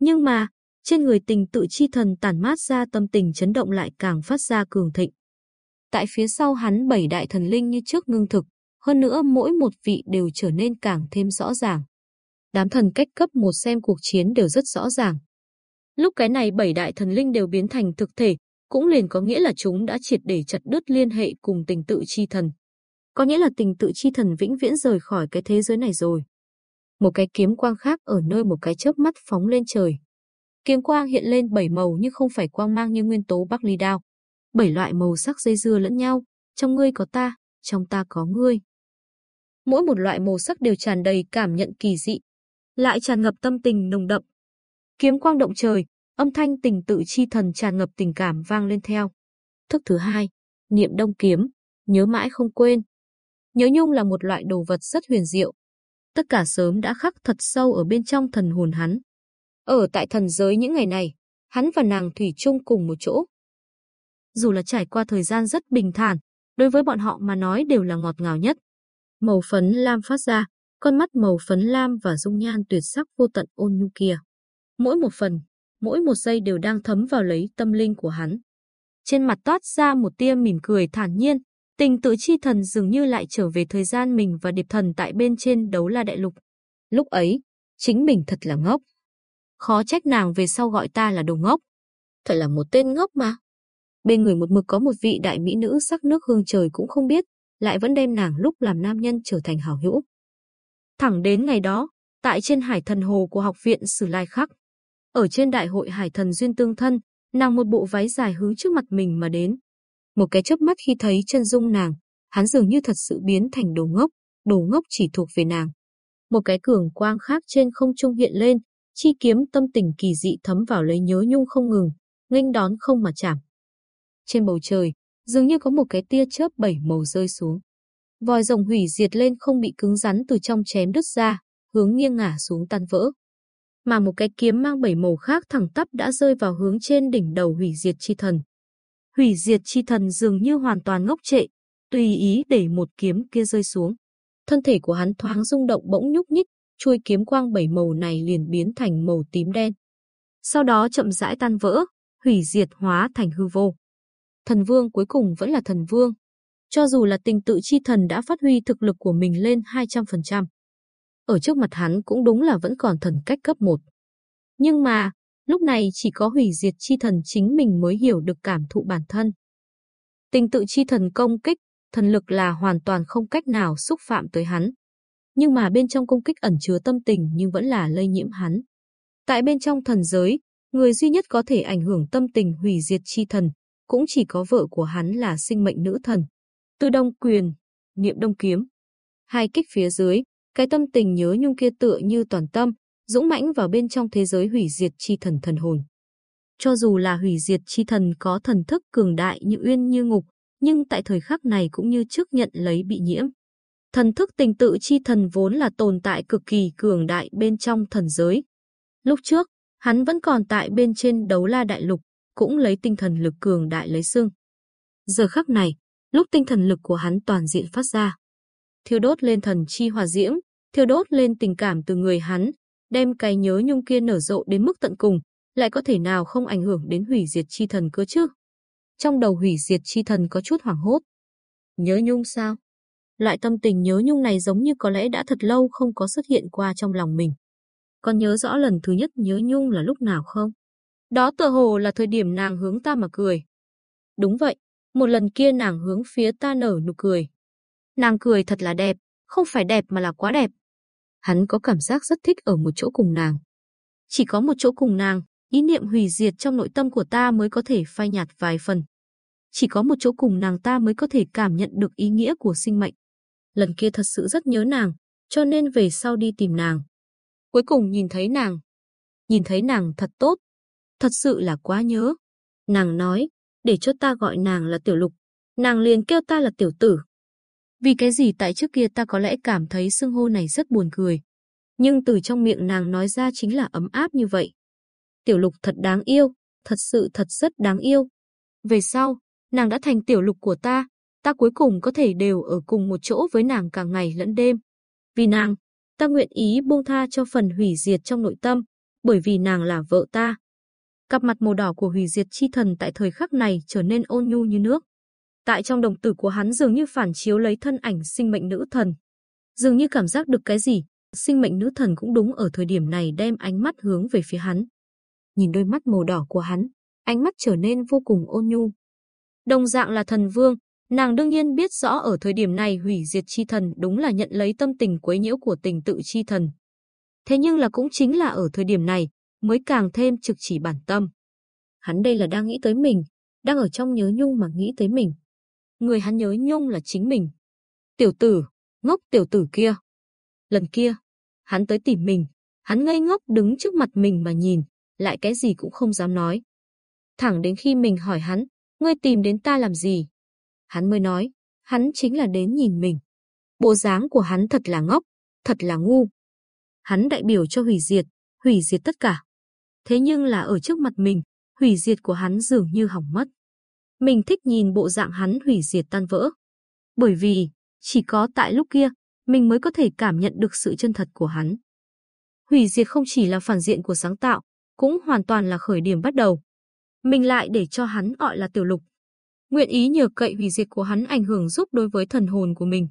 Nhưng mà, trên người tình tự chi thần tản mát ra tâm tình chấn động lại càng phát ra cường thịnh. Tại phía sau hắn bảy đại thần linh như trước ngưng thực, hơn nữa mỗi một vị đều trở nên càng thêm rõ ràng. Đám thần cách cấp một xem cuộc chiến đều rất rõ ràng. Lúc cái này bảy đại thần linh đều biến thành thực thể, cũng liền có nghĩa là chúng đã triệt để chặt đứt liên hệ cùng tình tự chi thần. Có nghĩa là tình tự chi thần vĩnh viễn rời khỏi cái thế giới này rồi. Một cái kiếm quang khác ở nơi một cái chớp mắt phóng lên trời. Kiếm quang hiện lên bảy màu nhưng không phải quang mang như nguyên tố Bắc Ly Đao. Bảy loại màu sắc dây dưa lẫn nhau, trong ngươi có ta, trong ta có ngươi. Mỗi một loại màu sắc đều tràn đầy cảm nhận kỳ dị, lại tràn ngập tâm tình nồng đậm. Kiếm quang động trời, âm thanh tình tự chi thần tràn ngập tình cảm vang lên theo. Thức thứ hai, niệm đông kiếm, nhớ mãi không quên. Nhớ nhung là một loại đồ vật rất huyền diệu. Tất cả sớm đã khắc thật sâu ở bên trong thần hồn hắn. Ở tại thần giới những ngày này, hắn và nàng thủy chung cùng một chỗ. Dù là trải qua thời gian rất bình thản, đối với bọn họ mà nói đều là ngọt ngào nhất. Màu phấn lam phát ra, con mắt màu phấn lam và dung nhan tuyệt sắc vô tận ôn nhu kia. Mỗi một phần, mỗi một giây đều đang thấm vào lấy tâm linh của hắn. Trên mặt toát ra một tia mỉm cười thản nhiên, tình tự chi thần dường như lại trở về thời gian mình và điệp thần tại bên trên đấu la đại lục. Lúc ấy, chính mình thật là ngốc. Khó trách nàng về sau gọi ta là đồ ngốc. Thật là một tên ngốc mà. Bên người một mực có một vị đại mỹ nữ sắc nước hương trời cũng không biết, lại vẫn đem nàng lúc làm nam nhân trở thành hảo hữu. Thẳng đến ngày đó, tại trên hải thần hồ của học viện Sử Lai Khắc, ở trên đại hội hải thần duyên tương thân, nàng một bộ váy dài hướng trước mặt mình mà đến. Một cái chớp mắt khi thấy chân dung nàng, hắn dường như thật sự biến thành đồ ngốc, đồ ngốc chỉ thuộc về nàng. Một cái cường quang khác trên không trung hiện lên, chi kiếm tâm tình kỳ dị thấm vào lấy nhớ nhung không ngừng, nghênh đón không mà chạm. Trên bầu trời, dường như có một cái tia chớp bảy màu rơi xuống. Vòi rồng hủy diệt lên không bị cứng rắn từ trong chém đứt ra, hướng nghiêng ngả xuống tan vỡ mà một cái kiếm mang bảy màu khác thẳng tắp đã rơi vào hướng trên đỉnh đầu hủy diệt chi thần. Hủy diệt chi thần dường như hoàn toàn ngốc trệ, tùy ý để một kiếm kia rơi xuống. Thân thể của hắn thoáng rung động bỗng nhúc nhích, chuôi kiếm quang bảy màu này liền biến thành màu tím đen. Sau đó chậm rãi tan vỡ, hủy diệt hóa thành hư vô. Thần vương cuối cùng vẫn là thần vương. Cho dù là tình tự chi thần đã phát huy thực lực của mình lên 200%, ở trước mặt hắn cũng đúng là vẫn còn thần cách cấp 1. Nhưng mà, lúc này chỉ có hủy diệt chi thần chính mình mới hiểu được cảm thụ bản thân. Tình tự chi thần công kích, thần lực là hoàn toàn không cách nào xúc phạm tới hắn. Nhưng mà bên trong công kích ẩn chứa tâm tình nhưng vẫn là lây nhiễm hắn. Tại bên trong thần giới, người duy nhất có thể ảnh hưởng tâm tình hủy diệt chi thần, cũng chỉ có vợ của hắn là sinh mệnh nữ thần. Tư đông quyền, niệm đông kiếm. Hai kích phía dưới, cái tâm tình nhớ nhung kia tựa như toàn tâm, dũng mãnh vào bên trong thế giới hủy diệt chi thần thần hồn. Cho dù là hủy diệt chi thần có thần thức cường đại như uyên như ngục, nhưng tại thời khắc này cũng như trước nhận lấy bị nhiễm. Thần thức tình tự chi thần vốn là tồn tại cực kỳ cường đại bên trong thần giới. Lúc trước, hắn vẫn còn tại bên trên đấu la đại lục, cũng lấy tinh thần lực cường đại lấy xương. Giờ khắc này, lúc tinh thần lực của hắn toàn diện phát ra, thiêu đốt lên thần chi hỏa diễm, thiêu đốt lên tình cảm từ người hắn, đem cái nhớ nhung kia nở rộ đến mức tận cùng, lại có thể nào không ảnh hưởng đến hủy diệt chi thần cơ chứ? Trong đầu hủy diệt chi thần có chút hoảng hốt. Nhớ nhung sao? Loại tâm tình nhớ nhung này giống như có lẽ đã thật lâu không có xuất hiện qua trong lòng mình. con nhớ rõ lần thứ nhất nhớ nhung là lúc nào không? Đó tựa hồ là thời điểm nàng hướng ta mà cười. Đúng vậy, một lần kia nàng hướng phía ta nở nụ cười. Nàng cười thật là đẹp, không phải đẹp mà là quá đẹp. Hắn có cảm giác rất thích ở một chỗ cùng nàng. Chỉ có một chỗ cùng nàng, ý niệm hủy diệt trong nội tâm của ta mới có thể phai nhạt vài phần. Chỉ có một chỗ cùng nàng ta mới có thể cảm nhận được ý nghĩa của sinh mệnh. Lần kia thật sự rất nhớ nàng, cho nên về sau đi tìm nàng. Cuối cùng nhìn thấy nàng. Nhìn thấy nàng thật tốt. Thật sự là quá nhớ. Nàng nói, để cho ta gọi nàng là tiểu lục. Nàng liền kêu ta là tiểu tử. Vì cái gì tại trước kia ta có lẽ cảm thấy xưng hô này rất buồn cười. Nhưng từ trong miệng nàng nói ra chính là ấm áp như vậy. Tiểu lục thật đáng yêu, thật sự thật rất đáng yêu. Về sau, nàng đã thành tiểu lục của ta, ta cuối cùng có thể đều ở cùng một chỗ với nàng cả ngày lẫn đêm. Vì nàng, ta nguyện ý buông tha cho phần hủy diệt trong nội tâm, bởi vì nàng là vợ ta. Cặp mặt màu đỏ của hủy diệt chi thần tại thời khắc này trở nên ôn nhu như nước. Tại trong đồng tử của hắn dường như phản chiếu lấy thân ảnh sinh mệnh nữ thần. Dường như cảm giác được cái gì, sinh mệnh nữ thần cũng đúng ở thời điểm này đem ánh mắt hướng về phía hắn. Nhìn đôi mắt màu đỏ của hắn, ánh mắt trở nên vô cùng ôn nhu. Đồng dạng là thần vương, nàng đương nhiên biết rõ ở thời điểm này hủy diệt chi thần đúng là nhận lấy tâm tình quấy nhiễu của tình tự chi thần. Thế nhưng là cũng chính là ở thời điểm này, mới càng thêm trực chỉ bản tâm. Hắn đây là đang nghĩ tới mình, đang ở trong nhớ nhung mà nghĩ tới mình. Người hắn nhớ nhung là chính mình. Tiểu tử, ngốc tiểu tử kia. Lần kia, hắn tới tìm mình, hắn ngây ngốc đứng trước mặt mình mà nhìn, lại cái gì cũng không dám nói. Thẳng đến khi mình hỏi hắn, ngươi tìm đến ta làm gì? Hắn mới nói, hắn chính là đến nhìn mình. Bộ dáng của hắn thật là ngốc, thật là ngu. Hắn đại biểu cho hủy diệt, hủy diệt tất cả. Thế nhưng là ở trước mặt mình, hủy diệt của hắn dường như hỏng mất. Mình thích nhìn bộ dạng hắn hủy diệt tan vỡ. Bởi vì, chỉ có tại lúc kia, mình mới có thể cảm nhận được sự chân thật của hắn. Hủy diệt không chỉ là phản diện của sáng tạo, cũng hoàn toàn là khởi điểm bắt đầu. Mình lại để cho hắn gọi là tiểu lục. Nguyện ý nhờ cậy hủy diệt của hắn ảnh hưởng giúp đối với thần hồn của mình.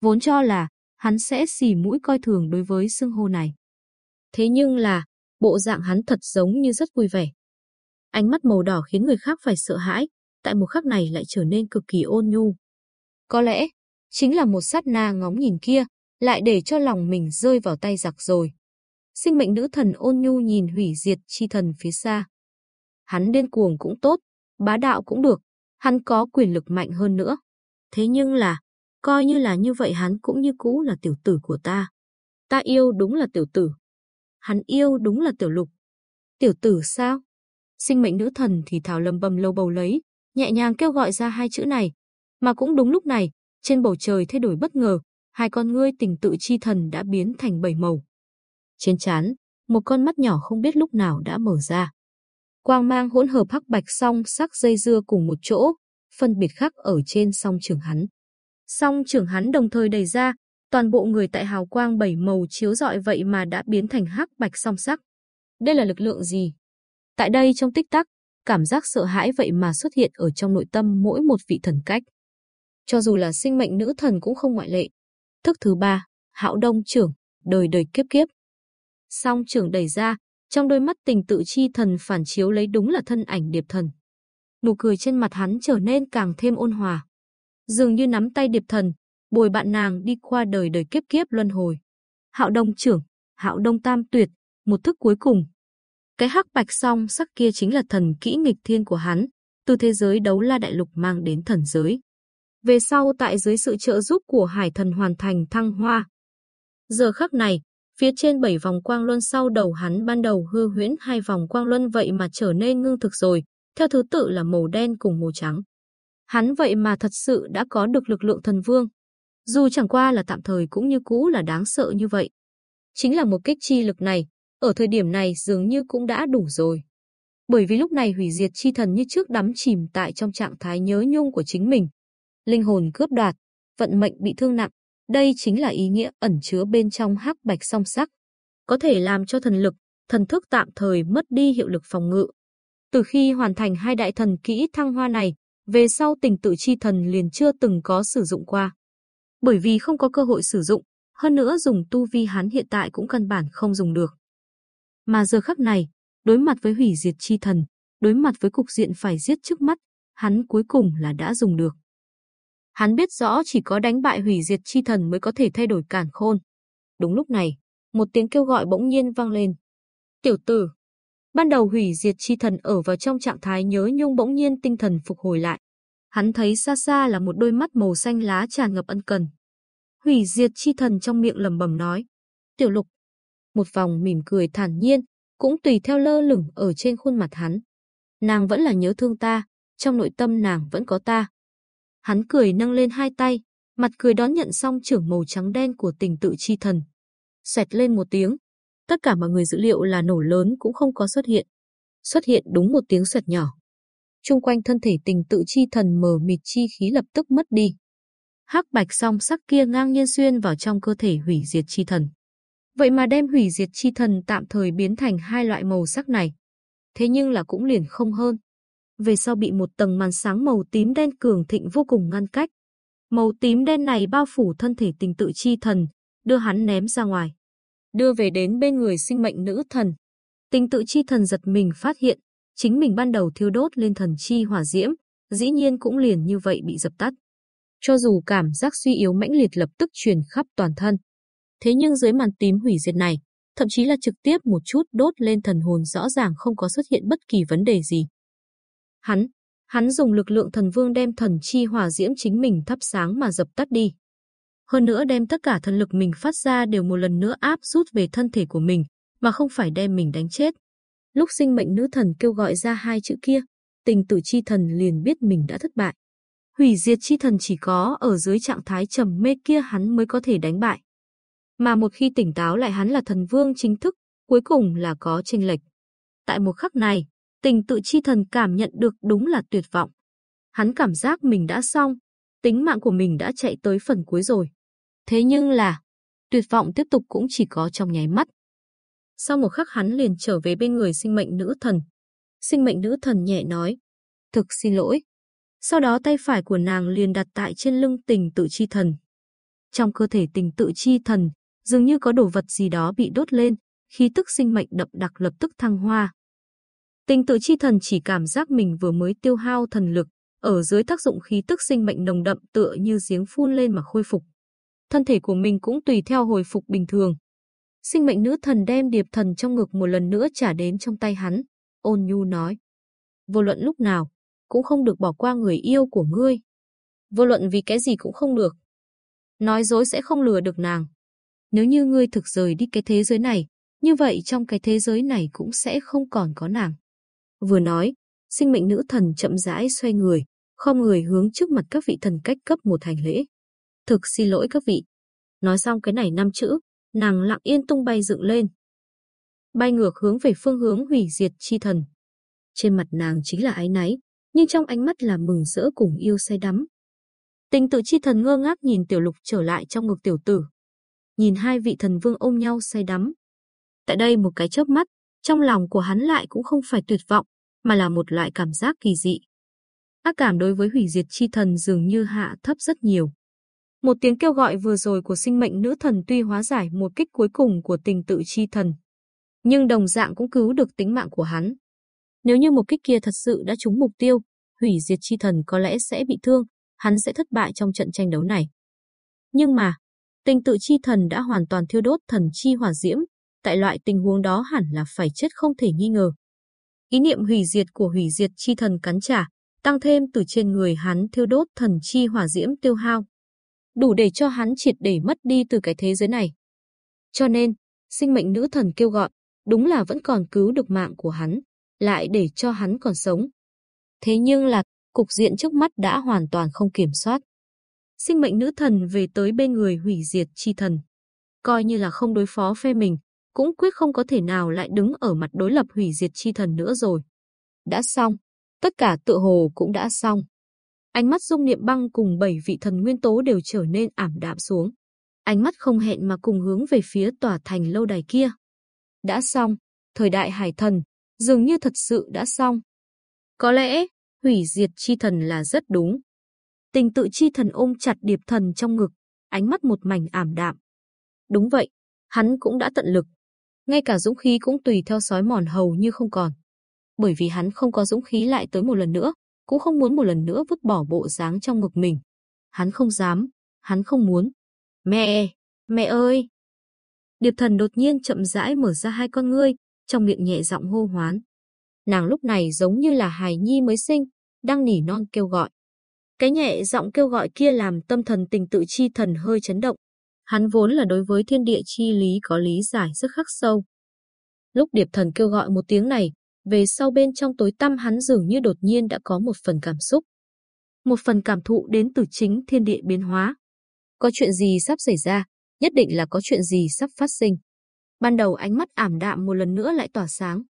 Vốn cho là hắn sẽ xì mũi coi thường đối với xưng hô này. Thế nhưng là, bộ dạng hắn thật giống như rất vui vẻ. Ánh mắt màu đỏ khiến người khác phải sợ hãi, tại một khắc này lại trở nên cực kỳ ôn nhu. Có lẽ, chính là một sát na ngóng nhìn kia, lại để cho lòng mình rơi vào tay giặc rồi. Sinh mệnh nữ thần ôn nhu nhìn hủy diệt chi thần phía xa. Hắn điên cuồng cũng tốt, bá đạo cũng được, hắn có quyền lực mạnh hơn nữa. Thế nhưng là, coi như là như vậy hắn cũng như cũ là tiểu tử của ta. Ta yêu đúng là tiểu tử. Hắn yêu đúng là tiểu lục. Tiểu tử sao? Sinh mệnh nữ thần thì thảo lầm bầm lâu bầu lấy, nhẹ nhàng kêu gọi ra hai chữ này. Mà cũng đúng lúc này, trên bầu trời thay đổi bất ngờ, hai con ngươi tình tự chi thần đã biến thành bảy màu. Trên chán, một con mắt nhỏ không biết lúc nào đã mở ra. Quang mang hỗn hợp hắc bạch song sắc dây dưa cùng một chỗ, phân biệt khắc ở trên song trường hắn. Song trường hắn đồng thời đầy ra, toàn bộ người tại hào quang bảy màu chiếu rọi vậy mà đã biến thành hắc bạch song sắc. Đây là lực lượng gì? Tại đây trong tích tắc, cảm giác sợ hãi vậy mà xuất hiện ở trong nội tâm mỗi một vị thần cách. Cho dù là sinh mệnh nữ thần cũng không ngoại lệ. Thức thứ ba, hạo đông trưởng, đời đời kiếp kiếp. Song trưởng đẩy ra, trong đôi mắt tình tự chi thần phản chiếu lấy đúng là thân ảnh điệp thần. Nụ cười trên mặt hắn trở nên càng thêm ôn hòa. Dường như nắm tay điệp thần, bồi bạn nàng đi qua đời đời kiếp kiếp luân hồi. Hạo đông trưởng, hạo đông tam tuyệt, một thức cuối cùng. Cái hắc bạch song sắc kia chính là thần kỹ nghịch thiên của hắn, từ thế giới đấu la đại lục mang đến thần giới. Về sau tại dưới sự trợ giúp của hải thần hoàn thành thăng hoa. Giờ khắc này, phía trên bảy vòng quang luân sau đầu hắn ban đầu hư huyễn hai vòng quang luân vậy mà trở nên ngưng thực rồi, theo thứ tự là màu đen cùng màu trắng. Hắn vậy mà thật sự đã có được lực lượng thần vương. Dù chẳng qua là tạm thời cũng như cũ là đáng sợ như vậy. Chính là một kích chi lực này, ở thời điểm này dường như cũng đã đủ rồi. Bởi vì lúc này hủy diệt chi thần như trước đắm chìm tại trong trạng thái nhớ nhung của chính mình. Linh hồn cướp đoạt, vận mệnh bị thương nặng, đây chính là ý nghĩa ẩn chứa bên trong hắc bạch song sắc. Có thể làm cho thần lực, thần thức tạm thời mất đi hiệu lực phòng ngự. Từ khi hoàn thành hai đại thần kỹ thăng hoa này, về sau tình tự chi thần liền chưa từng có sử dụng qua. Bởi vì không có cơ hội sử dụng, hơn nữa dùng tu vi hắn hiện tại cũng căn bản không dùng được. Mà giờ khắc này, đối mặt với hủy diệt chi thần, đối mặt với cục diện phải giết trước mắt, hắn cuối cùng là đã dùng được. Hắn biết rõ chỉ có đánh bại hủy diệt chi thần mới có thể thay đổi cản khôn. Đúng lúc này, một tiếng kêu gọi bỗng nhiên vang lên. Tiểu tử! Ban đầu hủy diệt chi thần ở vào trong trạng thái nhớ nhung bỗng nhiên tinh thần phục hồi lại. Hắn thấy xa xa là một đôi mắt màu xanh lá tràn ngập ân cần. Hủy diệt chi thần trong miệng lầm bầm nói. Tiểu lục! Một vòng mỉm cười thản nhiên, cũng tùy theo lơ lửng ở trên khuôn mặt hắn. Nàng vẫn là nhớ thương ta, trong nội tâm nàng vẫn có ta. Hắn cười nâng lên hai tay, mặt cười đón nhận xong trưởng màu trắng đen của tình tự chi thần. Xoẹt lên một tiếng. Tất cả mọi người dữ liệu là nổ lớn cũng không có xuất hiện. Xuất hiện đúng một tiếng xoẹt nhỏ. chung quanh thân thể tình tự chi thần mờ mịt chi khí lập tức mất đi. Hắc bạch song sắc kia ngang nhiên xuyên vào trong cơ thể hủy diệt chi thần. Vậy mà đem hủy diệt chi thần tạm thời biến thành hai loại màu sắc này. Thế nhưng là cũng liền không hơn. Về sau bị một tầng màn sáng màu tím đen cường thịnh vô cùng ngăn cách. Màu tím đen này bao phủ thân thể tình tự chi thần, đưa hắn ném ra ngoài. Đưa về đến bên người sinh mệnh nữ thần. Tình tự chi thần giật mình phát hiện, chính mình ban đầu thiêu đốt lên thần chi hỏa diễm, dĩ nhiên cũng liền như vậy bị dập tắt. Cho dù cảm giác suy yếu mãnh liệt lập tức truyền khắp toàn thân. Thế nhưng dưới màn tím hủy diệt này, thậm chí là trực tiếp một chút đốt lên thần hồn rõ ràng không có xuất hiện bất kỳ vấn đề gì. Hắn, hắn dùng lực lượng thần vương đem thần chi hỏa diễm chính mình thắp sáng mà dập tắt đi. Hơn nữa đem tất cả thần lực mình phát ra đều một lần nữa áp rút về thân thể của mình, mà không phải đem mình đánh chết. Lúc sinh mệnh nữ thần kêu gọi ra hai chữ kia, tình tử chi thần liền biết mình đã thất bại. Hủy diệt chi thần chỉ có ở dưới trạng thái trầm mê kia hắn mới có thể đánh bại. Mà một khi tỉnh táo lại hắn là thần vương chính thức, cuối cùng là có chênh lệch. Tại một khắc này, tình tự chi thần cảm nhận được đúng là tuyệt vọng. Hắn cảm giác mình đã xong, tính mạng của mình đã chạy tới phần cuối rồi. Thế nhưng là, tuyệt vọng tiếp tục cũng chỉ có trong nháy mắt. Sau một khắc hắn liền trở về bên người sinh mệnh nữ thần. Sinh mệnh nữ thần nhẹ nói, thực xin lỗi. Sau đó tay phải của nàng liền đặt tại trên lưng tình tự chi thần. Trong cơ thể tình tự chi thần, dường như có đồ vật gì đó bị đốt lên, khí tức sinh mệnh đậm đặc lập tức thăng hoa. Tình tự chi thần chỉ cảm giác mình vừa mới tiêu hao thần lực, ở dưới tác dụng khí tức sinh mệnh nồng đậm tựa như giếng phun lên mà khôi phục. Thân thể của mình cũng tùy theo hồi phục bình thường. Sinh mệnh nữ thần đem điệp thần trong ngực một lần nữa trả đến trong tay hắn, ôn nhu nói. Vô luận lúc nào, cũng không được bỏ qua người yêu của ngươi. Vô luận vì cái gì cũng không được. Nói dối sẽ không lừa được nàng. Nếu như ngươi thực rời đi cái thế giới này, như vậy trong cái thế giới này cũng sẽ không còn có nàng. Vừa nói, sinh mệnh nữ thần chậm rãi xoay người, không người hướng trước mặt các vị thần cách cấp một hành lễ. Thực xin lỗi các vị. Nói xong cái này năm chữ, nàng lặng yên tung bay dựng lên. Bay ngược hướng về phương hướng hủy diệt chi thần. Trên mặt nàng chính là ái náy, nhưng trong ánh mắt là mừng rỡ cùng yêu say đắm. Tình tự chi thần ngơ ngác nhìn tiểu lục trở lại trong ngực tiểu tử. Nhìn hai vị thần vương ôm nhau say đắm. Tại đây một cái chớp mắt, trong lòng của hắn lại cũng không phải tuyệt vọng, mà là một loại cảm giác kỳ dị. Ác cảm đối với hủy diệt chi thần dường như hạ thấp rất nhiều. Một tiếng kêu gọi vừa rồi của sinh mệnh nữ thần tuy hóa giải một kích cuối cùng của tình tự chi thần, nhưng đồng dạng cũng cứu được tính mạng của hắn. Nếu như một kích kia thật sự đã trúng mục tiêu, hủy diệt chi thần có lẽ sẽ bị thương, hắn sẽ thất bại trong trận tranh đấu này. Nhưng mà, tình tự chi thần đã hoàn toàn thiêu đốt thần chi hỏa diễm, tại loại tình huống đó hẳn là phải chết không thể nghi ngờ. Ý niệm hủy diệt của hủy diệt chi thần cắn trả, tăng thêm từ trên người hắn thiêu đốt thần chi hỏa diễm tiêu hao, đủ để cho hắn triệt để mất đi từ cái thế giới này. Cho nên, sinh mệnh nữ thần kêu gọi, đúng là vẫn còn cứu được mạng của hắn, lại để cho hắn còn sống. Thế nhưng là, cục diện trước mắt đã hoàn toàn không kiểm soát. Sinh mệnh nữ thần về tới bên người hủy diệt chi thần. Coi như là không đối phó phe mình, cũng quyết không có thể nào lại đứng ở mặt đối lập hủy diệt chi thần nữa rồi. Đã xong, tất cả tựa hồ cũng đã xong. Ánh mắt dung niệm băng cùng bảy vị thần nguyên tố đều trở nên ảm đạm xuống. Ánh mắt không hẹn mà cùng hướng về phía tòa thành lâu đài kia. Đã xong, thời đại hải thần, dường như thật sự đã xong. Có lẽ, hủy diệt chi thần là rất đúng. Tình tự chi thần ôm chặt điệp thần trong ngực, ánh mắt một mảnh ảm đạm. Đúng vậy, hắn cũng đã tận lực. Ngay cả dũng khí cũng tùy theo sói mòn hầu như không còn. Bởi vì hắn không có dũng khí lại tới một lần nữa, cũng không muốn một lần nữa vứt bỏ bộ dáng trong ngực mình. Hắn không dám, hắn không muốn. Mẹ, mẹ ơi! Điệp thần đột nhiên chậm rãi mở ra hai con ngươi, trong miệng nhẹ giọng hô hoán. Nàng lúc này giống như là hài nhi mới sinh, đang nỉ non kêu gọi. Cái nhẹ giọng kêu gọi kia làm tâm thần tình tự chi thần hơi chấn động. Hắn vốn là đối với thiên địa chi lý có lý giải rất khắc sâu. Lúc điệp thần kêu gọi một tiếng này, về sau bên trong tối tăm hắn dường như đột nhiên đã có một phần cảm xúc. Một phần cảm thụ đến từ chính thiên địa biến hóa. Có chuyện gì sắp xảy ra, nhất định là có chuyện gì sắp phát sinh. Ban đầu ánh mắt ảm đạm một lần nữa lại tỏa sáng.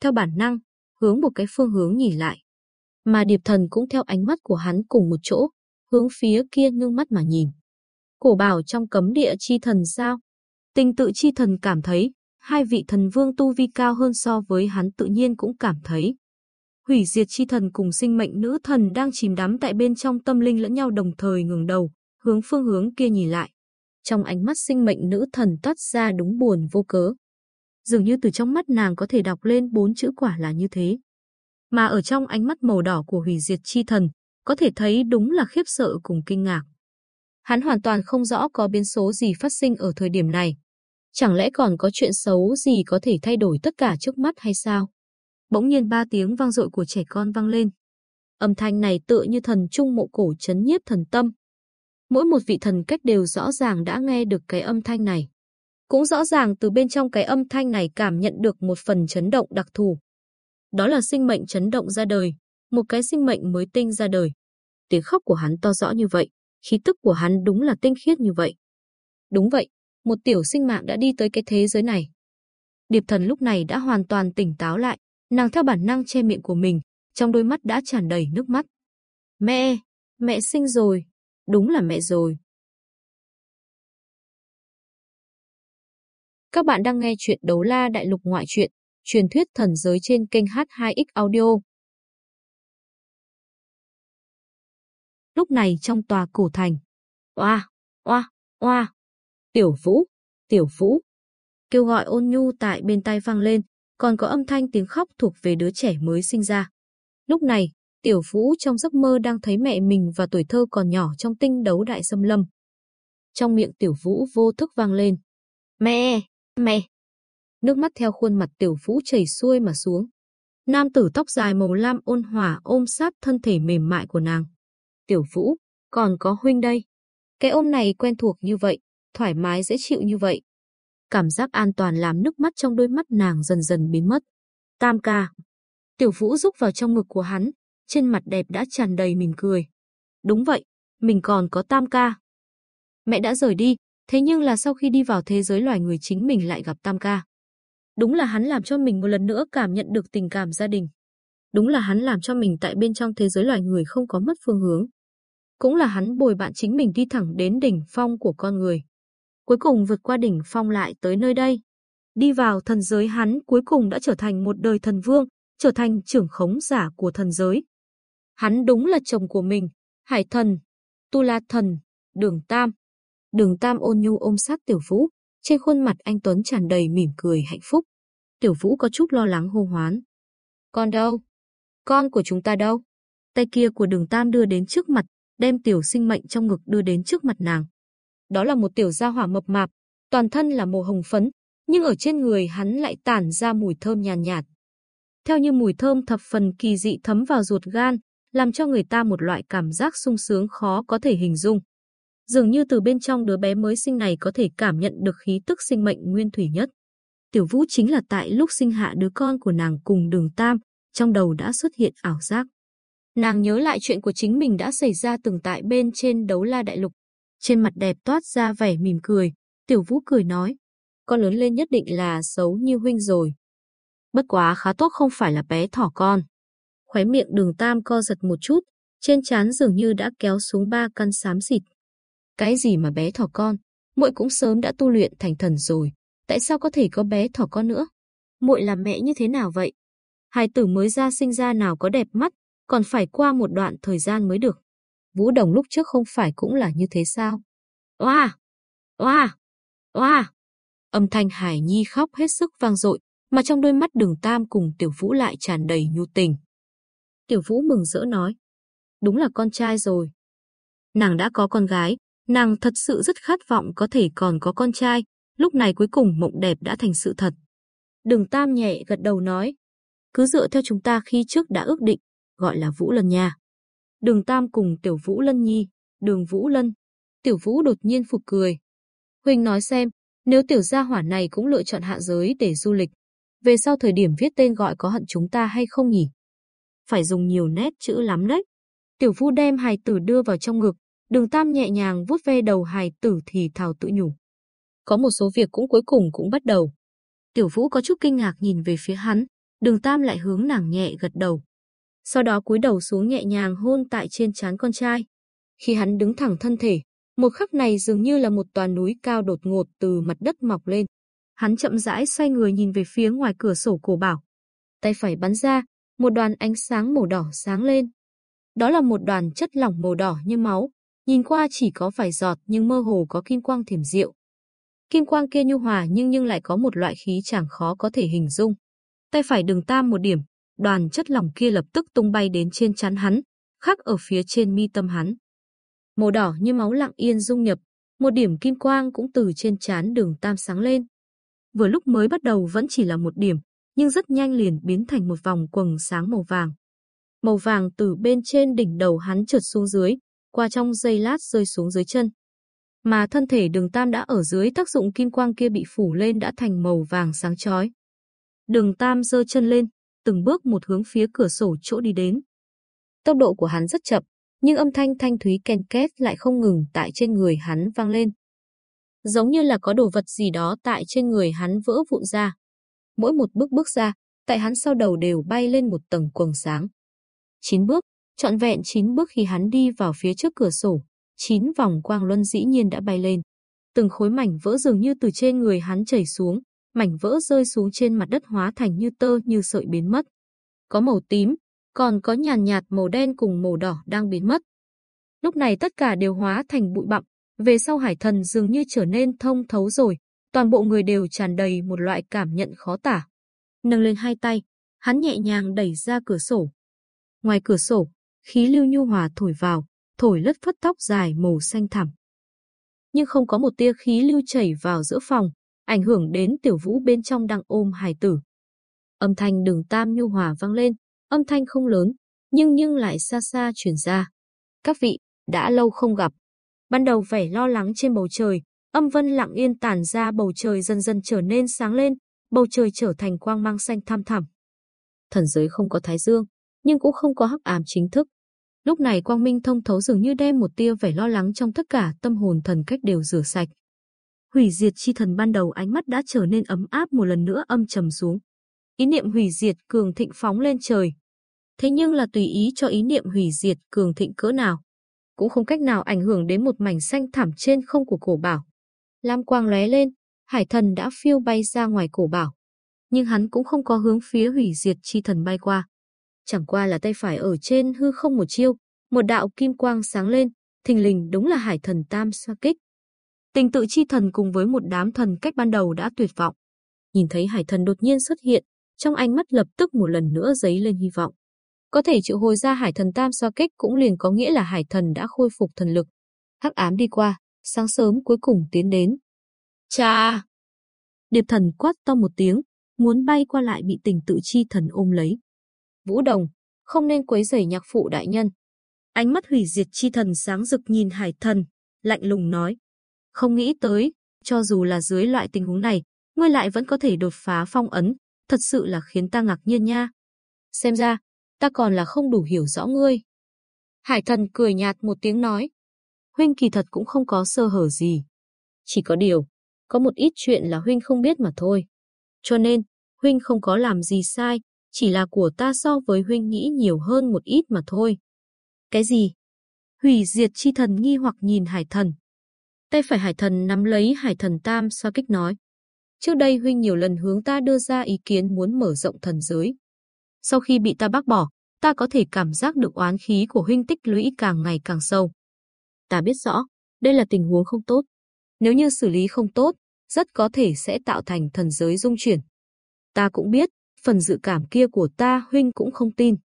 Theo bản năng, hướng một cái phương hướng nhìn lại. mà Điệp Thần cũng theo ánh mắt của hắn cùng một chỗ, hướng phía kia ngưng mắt mà nhìn. Cổ bảo trong cấm địa chi thần sao? Tình tự chi thần cảm thấy, hai vị thần vương tu vi cao hơn so với hắn tự nhiên cũng cảm thấy. Hủy diệt chi thần cùng sinh mệnh nữ thần đang chìm đắm tại bên trong tâm linh lẫn nhau đồng thời ngừng đầu, hướng phương hướng kia nhìn lại. Trong ánh mắt sinh mệnh nữ thần toát ra đúng buồn vô cớ. Dường như từ trong mắt nàng có thể đọc lên bốn chữ quả là như thế. Mà ở trong ánh mắt màu đỏ của hủy diệt chi thần, có thể thấy đúng là khiếp sợ cùng kinh ngạc. Hắn hoàn toàn không rõ có biến số gì phát sinh ở thời điểm này. Chẳng lẽ còn có chuyện xấu gì có thể thay đổi tất cả trước mắt hay sao? Bỗng nhiên ba tiếng vang dội của trẻ con vang lên. Âm thanh này tựa như thần trung mộ cổ chấn nhiếp thần tâm. Mỗi một vị thần cách đều rõ ràng đã nghe được cái âm thanh này. Cũng rõ ràng từ bên trong cái âm thanh này cảm nhận được một phần chấn động đặc thù. Đó là sinh mệnh chấn động ra đời, một cái sinh mệnh mới tinh ra đời. Tiếng khóc của hắn to rõ như vậy, khí tức của hắn đúng là tinh khiết như vậy. Đúng vậy, một tiểu sinh mạng đã đi tới cái thế giới này. Điệp thần lúc này đã hoàn toàn tỉnh táo lại, nàng theo bản năng che miệng của mình, trong đôi mắt đã tràn đầy nước mắt. Mẹ, mẹ sinh rồi, đúng là mẹ rồi. Các bạn đang nghe chuyện đấu la đại lục ngoại truyện, truyền thuyết thần giới trên kênh H2X Audio. Lúc này trong tòa cổ thành, oa, oa, oa, tiểu vũ, tiểu vũ. Kêu gọi ôn nhu tại bên tai vang lên, còn có âm thanh tiếng khóc thuộc về đứa trẻ mới sinh ra. Lúc này, tiểu vũ trong giấc mơ đang thấy mẹ mình và tuổi thơ còn nhỏ trong tinh đấu đại xâm lâm. Trong miệng tiểu vũ vô thức vang lên. Mẹ, mẹ. Nước mắt theo khuôn mặt tiểu vũ chảy xuôi mà xuống. Nam tử tóc dài màu lam ôn hòa ôm sát thân thể mềm mại của nàng. Tiểu Vũ, còn có huynh đây. Cái ôm này quen thuộc như vậy, thoải mái dễ chịu như vậy. Cảm giác an toàn làm nước mắt trong đôi mắt nàng dần dần biến mất. Tam ca. Tiểu Vũ rúc vào trong ngực của hắn, trên mặt đẹp đã tràn đầy mỉm cười. Đúng vậy, mình còn có tam ca. Mẹ đã rời đi, thế nhưng là sau khi đi vào thế giới loài người chính mình lại gặp tam ca. Đúng là hắn làm cho mình một lần nữa cảm nhận được tình cảm gia đình. Đúng là hắn làm cho mình tại bên trong thế giới loài người không có mất phương hướng cũng là hắn bồi bạn chính mình đi thẳng đến đỉnh phong của con người. Cuối cùng vượt qua đỉnh phong lại tới nơi đây. Đi vào thần giới hắn cuối cùng đã trở thành một đời thần vương, trở thành trưởng khống giả của thần giới. Hắn đúng là chồng của mình, Hải thần, Tu La thần, Đường Tam. Đường Tam ôn nhu ôm sát Tiểu Vũ, trên khuôn mặt anh Tuấn tràn đầy mỉm cười hạnh phúc. Tiểu Vũ có chút lo lắng hô hoán. Con đâu? Con của chúng ta đâu? Tay kia của đường Tam đưa đến trước mặt, đem tiểu sinh mệnh trong ngực đưa đến trước mặt nàng. Đó là một tiểu gia hỏa mập mạp, toàn thân là màu hồng phấn, nhưng ở trên người hắn lại tản ra mùi thơm nhàn nhạt, nhạt. Theo như mùi thơm thập phần kỳ dị thấm vào ruột gan, làm cho người ta một loại cảm giác sung sướng khó có thể hình dung. Dường như từ bên trong đứa bé mới sinh này có thể cảm nhận được khí tức sinh mệnh nguyên thủy nhất. Tiểu Vũ chính là tại lúc sinh hạ đứa con của nàng cùng đường Tam, trong đầu đã xuất hiện ảo giác. Nàng nhớ lại chuyện của chính mình đã xảy ra từng tại bên trên đấu la đại lục. Trên mặt đẹp toát ra vẻ mỉm cười, tiểu vũ cười nói, con lớn lên nhất định là xấu như huynh rồi. Bất quá khá tốt không phải là bé thỏ con. Khóe miệng đường tam co giật một chút, trên trán dường như đã kéo xuống ba căn xám xịt. Cái gì mà bé thỏ con, muội cũng sớm đã tu luyện thành thần rồi, tại sao có thể có bé thỏ con nữa? Muội là mẹ như thế nào vậy? Hai tử mới ra sinh ra nào có đẹp mắt, còn phải qua một đoạn thời gian mới được. Vũ Đồng lúc trước không phải cũng là như thế sao? Oa! Oa! Oa! Âm thanh Hải Nhi khóc hết sức vang dội, mà trong đôi mắt Đường Tam cùng Tiểu Vũ lại tràn đầy nhu tình. Tiểu Vũ mừng rỡ nói, đúng là con trai rồi. Nàng đã có con gái, nàng thật sự rất khát vọng có thể còn có con trai, lúc này cuối cùng mộng đẹp đã thành sự thật. Đường Tam nhẹ gật đầu nói, cứ dựa theo chúng ta khi trước đã ước định, gọi là Vũ Lân nha. Đường Tam cùng Tiểu Vũ Lân Nhi, Đường Vũ Lân. Tiểu Vũ đột nhiên phục cười. Huynh nói xem, nếu tiểu gia hỏa này cũng lựa chọn hạ giới để du lịch, về sau thời điểm viết tên gọi có hận chúng ta hay không nhỉ? Phải dùng nhiều nét chữ lắm đấy. Tiểu Vũ đem hài tử đưa vào trong ngực, Đường Tam nhẹ nhàng vuốt ve đầu hài tử thì thào tự nhủ. Có một số việc cũng cuối cùng cũng bắt đầu. Tiểu Vũ có chút kinh ngạc nhìn về phía hắn, Đường Tam lại hướng nàng nhẹ gật đầu sau đó cúi đầu xuống nhẹ nhàng hôn tại trên trán con trai. Khi hắn đứng thẳng thân thể, một khắc này dường như là một tòa núi cao đột ngột từ mặt đất mọc lên. Hắn chậm rãi xoay người nhìn về phía ngoài cửa sổ cổ bảo. Tay phải bắn ra, một đoàn ánh sáng màu đỏ sáng lên. Đó là một đoàn chất lỏng màu đỏ như máu, nhìn qua chỉ có vài giọt nhưng mơ hồ có kim quang thiểm diệu. Kim quang kia nhu hòa nhưng nhưng lại có một loại khí chẳng khó có thể hình dung. Tay phải đường tam một điểm, đoàn chất lỏng kia lập tức tung bay đến trên chắn hắn, khắc ở phía trên mi tâm hắn. Màu đỏ như máu lặng yên dung nhập, một điểm kim quang cũng từ trên trán đường tam sáng lên. Vừa lúc mới bắt đầu vẫn chỉ là một điểm, nhưng rất nhanh liền biến thành một vòng quầng sáng màu vàng. Màu vàng từ bên trên đỉnh đầu hắn trượt xuống dưới, qua trong giây lát rơi xuống dưới chân. Mà thân thể đường tam đã ở dưới tác dụng kim quang kia bị phủ lên đã thành màu vàng sáng chói. Đường tam giơ chân lên, từng bước một hướng phía cửa sổ chỗ đi đến. Tốc độ của hắn rất chậm, nhưng âm thanh thanh thúy ken két lại không ngừng tại trên người hắn vang lên. Giống như là có đồ vật gì đó tại trên người hắn vỡ vụn ra. Mỗi một bước bước ra, tại hắn sau đầu đều bay lên một tầng quầng sáng. Chín bước, trọn vẹn chín bước khi hắn đi vào phía trước cửa sổ, chín vòng quang luân dĩ nhiên đã bay lên. Từng khối mảnh vỡ dường như từ trên người hắn chảy xuống, mảnh vỡ rơi xuống trên mặt đất hóa thành như tơ như sợi biến mất. Có màu tím, còn có nhàn nhạt màu đen cùng màu đỏ đang biến mất. Lúc này tất cả đều hóa thành bụi bặm, về sau hải thần dường như trở nên thông thấu rồi, toàn bộ người đều tràn đầy một loại cảm nhận khó tả. Nâng lên hai tay, hắn nhẹ nhàng đẩy ra cửa sổ. Ngoài cửa sổ, khí lưu nhu hòa thổi vào, thổi lất phất tóc dài màu xanh thẳm. Nhưng không có một tia khí lưu chảy vào giữa phòng, ảnh hưởng đến tiểu vũ bên trong đang ôm hài tử. Âm thanh đường tam nhu hòa vang lên, âm thanh không lớn, nhưng nhưng lại xa xa truyền ra. Các vị, đã lâu không gặp. Ban đầu vẻ lo lắng trên bầu trời, âm vân lặng yên tản ra bầu trời dần dần trở nên sáng lên, bầu trời trở thành quang mang xanh thăm thẳm. Thần giới không có thái dương, nhưng cũng không có hắc ám chính thức. Lúc này quang minh thông thấu dường như đem một tia vẻ lo lắng trong tất cả tâm hồn thần cách đều rửa sạch. Hủy diệt chi thần ban đầu ánh mắt đã trở nên ấm áp một lần nữa âm trầm xuống. Ý niệm hủy diệt cường thịnh phóng lên trời. Thế nhưng là tùy ý cho ý niệm hủy diệt cường thịnh cỡ nào, cũng không cách nào ảnh hưởng đến một mảnh xanh thẳm trên không của cổ bảo. Lam quang lóe lên, hải thần đã phiêu bay ra ngoài cổ bảo. Nhưng hắn cũng không có hướng phía hủy diệt chi thần bay qua. Chẳng qua là tay phải ở trên hư không một chiêu, một đạo kim quang sáng lên, thình lình đúng là hải thần tam xoa kích. Tình tự chi thần cùng với một đám thần cách ban đầu đã tuyệt vọng. Nhìn thấy hải thần đột nhiên xuất hiện, trong ánh mắt lập tức một lần nữa dấy lên hy vọng. Có thể triệu hồi ra hải thần tam xoa kích cũng liền có nghĩa là hải thần đã khôi phục thần lực. Hắc ám đi qua, sáng sớm cuối cùng tiến đến. Cha! Điệp thần quát to một tiếng, muốn bay qua lại bị tình tự chi thần ôm lấy. Vũ Đồng, không nên quấy rầy nhạc phụ đại nhân. Ánh mắt hủy diệt chi thần sáng rực nhìn hải thần, lạnh lùng nói. Không nghĩ tới, cho dù là dưới loại tình huống này, ngươi lại vẫn có thể đột phá phong ấn, thật sự là khiến ta ngạc nhiên nha. Xem ra, ta còn là không đủ hiểu rõ ngươi. Hải thần cười nhạt một tiếng nói. Huynh kỳ thật cũng không có sơ hở gì. Chỉ có điều, có một ít chuyện là Huynh không biết mà thôi. Cho nên, Huynh không có làm gì sai, chỉ là của ta so với Huynh nghĩ nhiều hơn một ít mà thôi. Cái gì? Hủy diệt chi thần nghi hoặc nhìn hải thần. Tay phải hải thần nắm lấy hải thần tam xoa kích nói. Trước đây huynh nhiều lần hướng ta đưa ra ý kiến muốn mở rộng thần giới. Sau khi bị ta bác bỏ, ta có thể cảm giác được oán khí của huynh tích lũy càng ngày càng sâu. Ta biết rõ, đây là tình huống không tốt. Nếu như xử lý không tốt, rất có thể sẽ tạo thành thần giới dung chuyển. Ta cũng biết, phần dự cảm kia của ta huynh cũng không tin.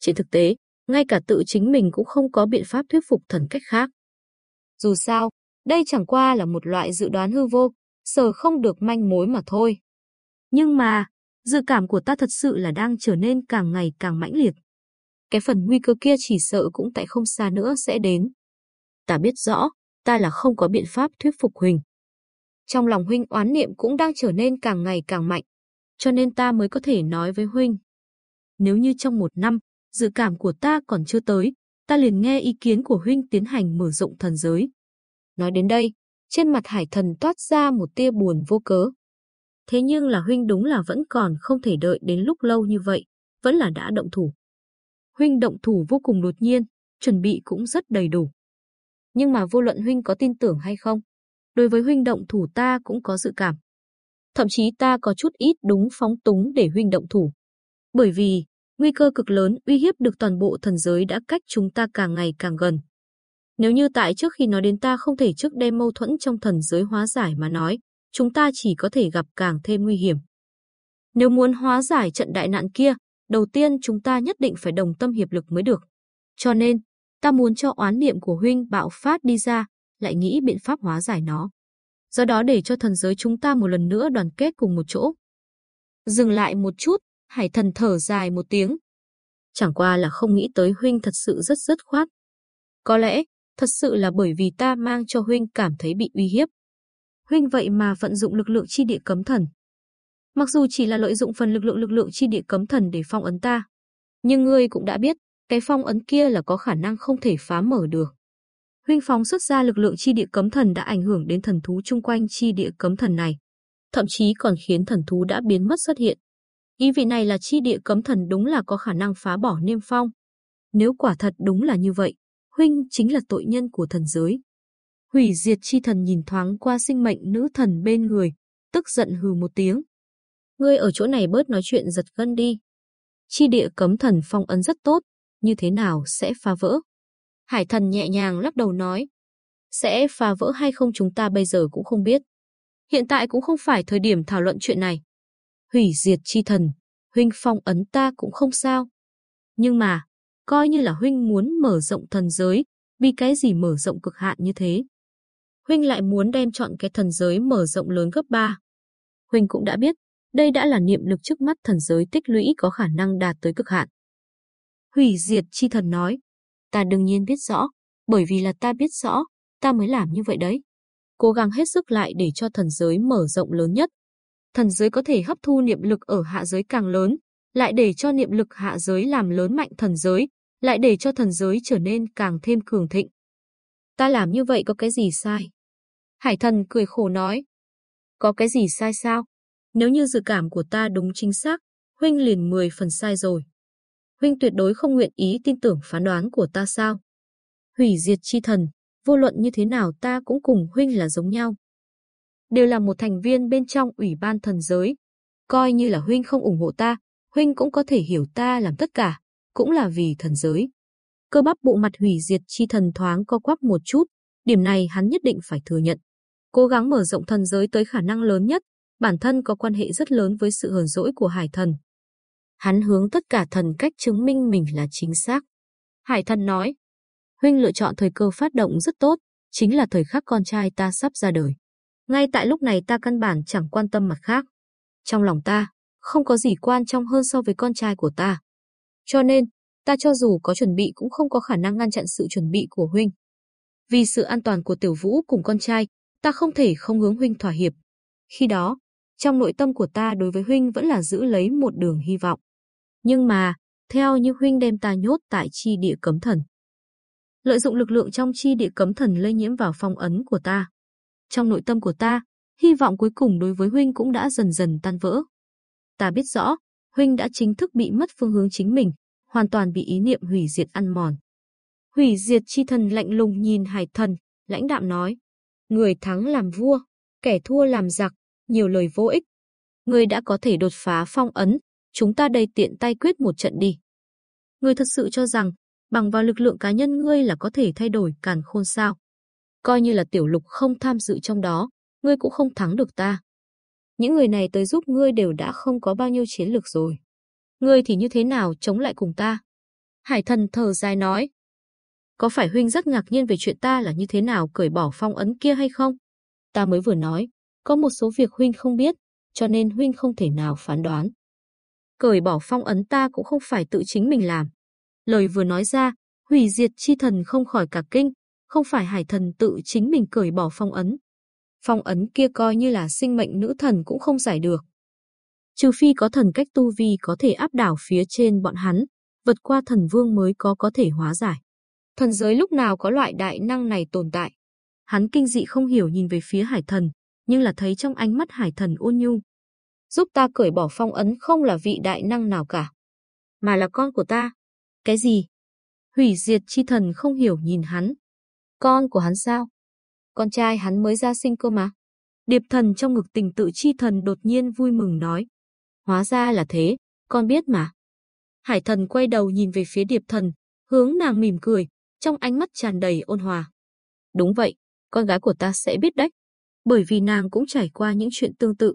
Trên thực tế, ngay cả tự chính mình cũng không có biện pháp thuyết phục thần cách khác. Dù sao, đây chẳng qua là một loại dự đoán hư vô, sờ không được manh mối mà thôi. Nhưng mà, dự cảm của ta thật sự là đang trở nên càng ngày càng mãnh liệt. Cái phần nguy cơ kia chỉ sợ cũng tại không xa nữa sẽ đến. Ta biết rõ, ta là không có biện pháp thuyết phục Huỳnh. Trong lòng Huynh oán niệm cũng đang trở nên càng ngày càng mạnh, cho nên ta mới có thể nói với Huynh. Nếu như trong một năm, dự cảm của ta còn chưa tới, ta liền nghe ý kiến của Huynh tiến hành mở rộng thần giới. Nói đến đây, trên mặt hải thần toát ra một tia buồn vô cớ. Thế nhưng là huynh đúng là vẫn còn không thể đợi đến lúc lâu như vậy, vẫn là đã động thủ. huynh động thủ vô cùng đột nhiên, chuẩn bị cũng rất đầy đủ. Nhưng mà vô luận huynh có tin tưởng hay không, đối với huynh động thủ ta cũng có dự cảm. Thậm chí ta có chút ít đúng phóng túng để huynh động thủ. Bởi vì, nguy cơ cực lớn uy hiếp được toàn bộ thần giới đã cách chúng ta càng ngày càng gần. Nếu như tại trước khi nói đến ta không thể trước đem mâu thuẫn trong thần giới hóa giải mà nói, chúng ta chỉ có thể gặp càng thêm nguy hiểm. Nếu muốn hóa giải trận đại nạn kia, đầu tiên chúng ta nhất định phải đồng tâm hiệp lực mới được. Cho nên, ta muốn cho oán niệm của huynh bạo phát đi ra, lại nghĩ biện pháp hóa giải nó. Do đó để cho thần giới chúng ta một lần nữa đoàn kết cùng một chỗ. Dừng lại một chút, hải thần thở dài một tiếng. Chẳng qua là không nghĩ tới huynh thật sự rất rất khoát. Có lẽ, thật sự là bởi vì ta mang cho huynh cảm thấy bị uy hiếp. Huynh vậy mà vận dụng lực lượng chi địa cấm thần. Mặc dù chỉ là lợi dụng phần lực lượng lực lượng chi địa cấm thần để phong ấn ta, nhưng ngươi cũng đã biết, cái phong ấn kia là có khả năng không thể phá mở được. Huynh phóng xuất ra lực lượng chi địa cấm thần đã ảnh hưởng đến thần thú chung quanh chi địa cấm thần này, thậm chí còn khiến thần thú đã biến mất xuất hiện. Ý vị này là chi địa cấm thần đúng là có khả năng phá bỏ niêm phong. Nếu quả thật đúng là như vậy, huynh chính là tội nhân của thần giới. Hủy diệt chi thần nhìn thoáng qua sinh mệnh nữ thần bên người, tức giận hừ một tiếng. Ngươi ở chỗ này bớt nói chuyện giật gân đi. Chi địa cấm thần phong ấn rất tốt, như thế nào sẽ phá vỡ? Hải thần nhẹ nhàng lắc đầu nói. Sẽ phá vỡ hay không chúng ta bây giờ cũng không biết. Hiện tại cũng không phải thời điểm thảo luận chuyện này. Hủy diệt chi thần, huynh phong ấn ta cũng không sao. Nhưng mà, coi như là huynh muốn mở rộng thần giới, vì cái gì mở rộng cực hạn như thế? Huynh lại muốn đem chọn cái thần giới mở rộng lớn gấp 3. Huynh cũng đã biết, đây đã là niệm lực trước mắt thần giới tích lũy có khả năng đạt tới cực hạn. Hủy diệt chi thần nói, ta đương nhiên biết rõ, bởi vì là ta biết rõ, ta mới làm như vậy đấy. Cố gắng hết sức lại để cho thần giới mở rộng lớn nhất. Thần giới có thể hấp thu niệm lực ở hạ giới càng lớn, lại để cho niệm lực hạ giới làm lớn mạnh thần giới, lại để cho thần giới trở nên càng thêm cường thịnh. Ta làm như vậy có cái gì sai? Hải thần cười khổ nói. Có cái gì sai sao? Nếu như dự cảm của ta đúng chính xác, huynh liền 10 phần sai rồi. Huynh tuyệt đối không nguyện ý tin tưởng phán đoán của ta sao? Hủy diệt chi thần, vô luận như thế nào ta cũng cùng huynh là giống nhau. Đều là một thành viên bên trong ủy ban thần giới. Coi như là huynh không ủng hộ ta, huynh cũng có thể hiểu ta làm tất cả, cũng là vì thần giới. Cơ bắp bộ mặt hủy diệt chi thần thoáng co quắp một chút, điểm này hắn nhất định phải thừa nhận. Cố gắng mở rộng thần giới tới khả năng lớn nhất, bản thân có quan hệ rất lớn với sự hờn dỗi của hải thần. Hắn hướng tất cả thần cách chứng minh mình là chính xác. Hải thần nói, huynh lựa chọn thời cơ phát động rất tốt, chính là thời khắc con trai ta sắp ra đời. Ngay tại lúc này ta căn bản chẳng quan tâm mặt khác. Trong lòng ta, không có gì quan trọng hơn so với con trai của ta. Cho nên, ta cho dù có chuẩn bị cũng không có khả năng ngăn chặn sự chuẩn bị của huynh. Vì sự an toàn của tiểu vũ cùng con trai, ta không thể không hướng huynh thỏa hiệp. Khi đó, trong nội tâm của ta đối với huynh vẫn là giữ lấy một đường hy vọng. Nhưng mà, theo như huynh đem ta nhốt tại chi địa cấm thần. Lợi dụng lực lượng trong chi địa cấm thần lây nhiễm vào phong ấn của ta. Trong nội tâm của ta, hy vọng cuối cùng đối với huynh cũng đã dần dần tan vỡ. Ta biết rõ, huynh đã chính thức bị mất phương hướng chính mình, hoàn toàn bị ý niệm hủy diệt ăn mòn. Hủy diệt chi thần lạnh lùng nhìn hải thần, lãnh đạm nói. Người thắng làm vua, kẻ thua làm giặc, nhiều lời vô ích. Người đã có thể đột phá phong ấn, chúng ta đây tiện tay quyết một trận đi. Người thật sự cho rằng, bằng vào lực lượng cá nhân ngươi là có thể thay đổi càn khôn sao. Coi như là tiểu lục không tham dự trong đó, ngươi cũng không thắng được ta. Những người này tới giúp ngươi đều đã không có bao nhiêu chiến lược rồi. Ngươi thì như thế nào chống lại cùng ta? Hải thần thở dài nói. Có phải huynh rất ngạc nhiên về chuyện ta là như thế nào cởi bỏ phong ấn kia hay không? Ta mới vừa nói, có một số việc huynh không biết, cho nên huynh không thể nào phán đoán. Cởi bỏ phong ấn ta cũng không phải tự chính mình làm. Lời vừa nói ra, hủy diệt chi thần không khỏi cả kinh, không phải hải thần tự chính mình cởi bỏ phong ấn. Phong ấn kia coi như là sinh mệnh nữ thần cũng không giải được. Trừ phi có thần cách tu vi có thể áp đảo phía trên bọn hắn, vượt qua thần vương mới có có thể hóa giải. Thần giới lúc nào có loại đại năng này tồn tại. Hắn kinh dị không hiểu nhìn về phía hải thần, nhưng là thấy trong ánh mắt hải thần ôn nhu. Giúp ta cởi bỏ phong ấn không là vị đại năng nào cả, mà là con của ta. Cái gì? Hủy diệt chi thần không hiểu nhìn hắn. Con của hắn sao? Con trai hắn mới ra sinh cơ mà. Điệp thần trong ngực tình tự chi thần đột nhiên vui mừng nói. Hóa ra là thế, con biết mà. Hải thần quay đầu nhìn về phía điệp thần, hướng nàng mỉm cười, trong ánh mắt tràn đầy ôn hòa. Đúng vậy, con gái của ta sẽ biết đấy. Bởi vì nàng cũng trải qua những chuyện tương tự.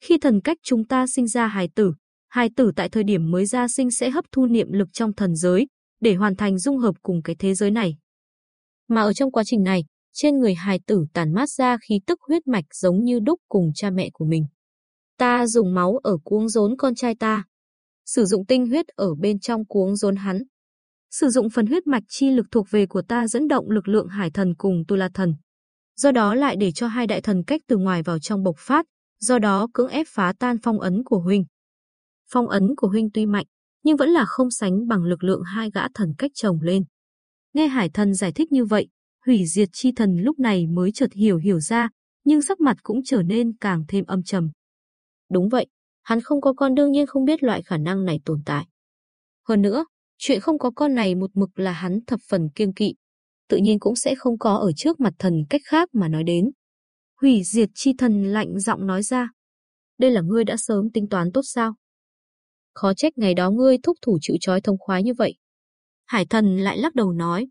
Khi thần cách chúng ta sinh ra hài tử, hài tử tại thời điểm mới ra sinh sẽ hấp thu niệm lực trong thần giới, để hoàn thành dung hợp cùng cái thế giới này. Mà ở trong quá trình này, trên người hài tử tàn mát ra khí tức huyết mạch giống như đúc cùng cha mẹ của mình. Ta dùng máu ở cuống rốn con trai ta, sử dụng tinh huyết ở bên trong cuống rốn hắn. Sử dụng phần huyết mạch chi lực thuộc về của ta dẫn động lực lượng hải thần cùng tu la thần. Do đó lại để cho hai đại thần cách từ ngoài vào trong bộc phát, do đó cưỡng ép phá tan phong ấn của huynh. Phong ấn của huynh tuy mạnh, nhưng vẫn là không sánh bằng lực lượng hai gã thần cách chồng lên. Nghe hải thần giải thích như vậy, hủy diệt chi thần lúc này mới chợt hiểu hiểu ra, nhưng sắc mặt cũng trở nên càng thêm âm trầm. Đúng vậy, hắn không có con đương nhiên không biết loại khả năng này tồn tại. Hơn nữa, chuyện không có con này một mực là hắn thập phần kiêng kỵ, tự nhiên cũng sẽ không có ở trước mặt thần cách khác mà nói đến. Hủy diệt chi thần lạnh giọng nói ra. Đây là ngươi đã sớm tính toán tốt sao? Khó trách ngày đó ngươi thúc thủ chịu trói thông khoái như vậy. Hải thần lại lắc đầu nói.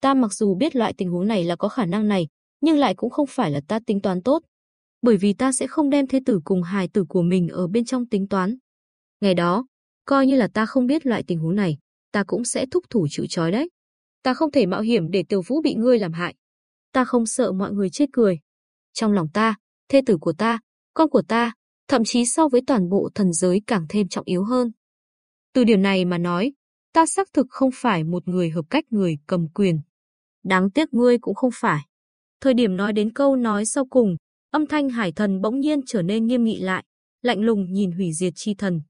Ta mặc dù biết loại tình huống này là có khả năng này, nhưng lại cũng không phải là ta tính toán tốt. Bởi vì ta sẽ không đem thế tử cùng hài tử của mình ở bên trong tính toán. Ngày đó, coi như là ta không biết loại tình huống này, ta cũng sẽ thúc thủ chịu trói đấy. Ta không thể mạo hiểm để tiểu vũ bị ngươi làm hại. Ta không sợ mọi người chết cười. Trong lòng ta, thê tử của ta, con của ta, thậm chí so với toàn bộ thần giới càng thêm trọng yếu hơn. Từ điều này mà nói, ta xác thực không phải một người hợp cách người cầm quyền. Đáng tiếc ngươi cũng không phải. Thời điểm nói đến câu nói sau cùng, âm thanh hải thần bỗng nhiên trở nên nghiêm nghị lại, lạnh lùng nhìn hủy diệt chi thần.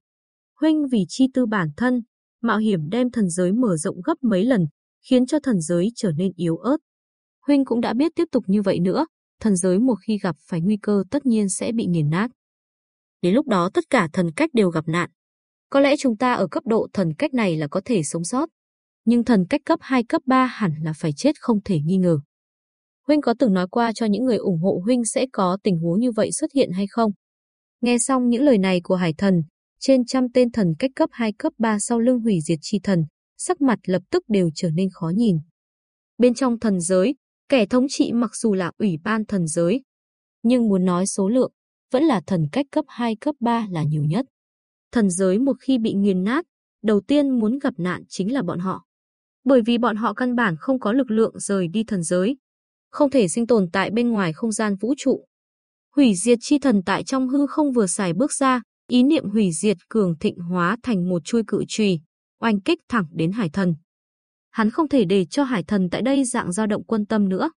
Huynh vì chi tư bản thân, mạo hiểm đem thần giới mở rộng gấp mấy lần, khiến cho thần giới trở nên yếu ớt. Huynh cũng đã biết tiếp tục như vậy nữa, thần giới một khi gặp phải nguy cơ tất nhiên sẽ bị nghiền nát. Đến lúc đó tất cả thần cách đều gặp nạn. Có lẽ chúng ta ở cấp độ thần cách này là có thể sống sót, nhưng thần cách cấp 2 cấp 3 hẳn là phải chết không thể nghi ngờ. Huynh có từng nói qua cho những người ủng hộ Huynh sẽ có tình huống như vậy xuất hiện hay không? Nghe xong những lời này của Hải Thần, trên trăm tên thần cách cấp 2 cấp 3 sau lưng hủy diệt chi thần, sắc mặt lập tức đều trở nên khó nhìn. Bên trong thần giới, kẻ thống trị mặc dù là ủy ban thần giới, nhưng muốn nói số lượng, vẫn là thần cách cấp 2 cấp 3 là nhiều nhất. Thần giới một khi bị nghiền nát, đầu tiên muốn gặp nạn chính là bọn họ. Bởi vì bọn họ căn bản không có lực lượng rời đi thần giới, không thể sinh tồn tại bên ngoài không gian vũ trụ. Hủy diệt chi thần tại trong hư không vừa xài bước ra, ý niệm hủy diệt cường thịnh hóa thành một chuôi cự trùy, oanh kích thẳng đến hải thần. Hắn không thể để cho hải thần tại đây dạng dao động quân tâm nữa.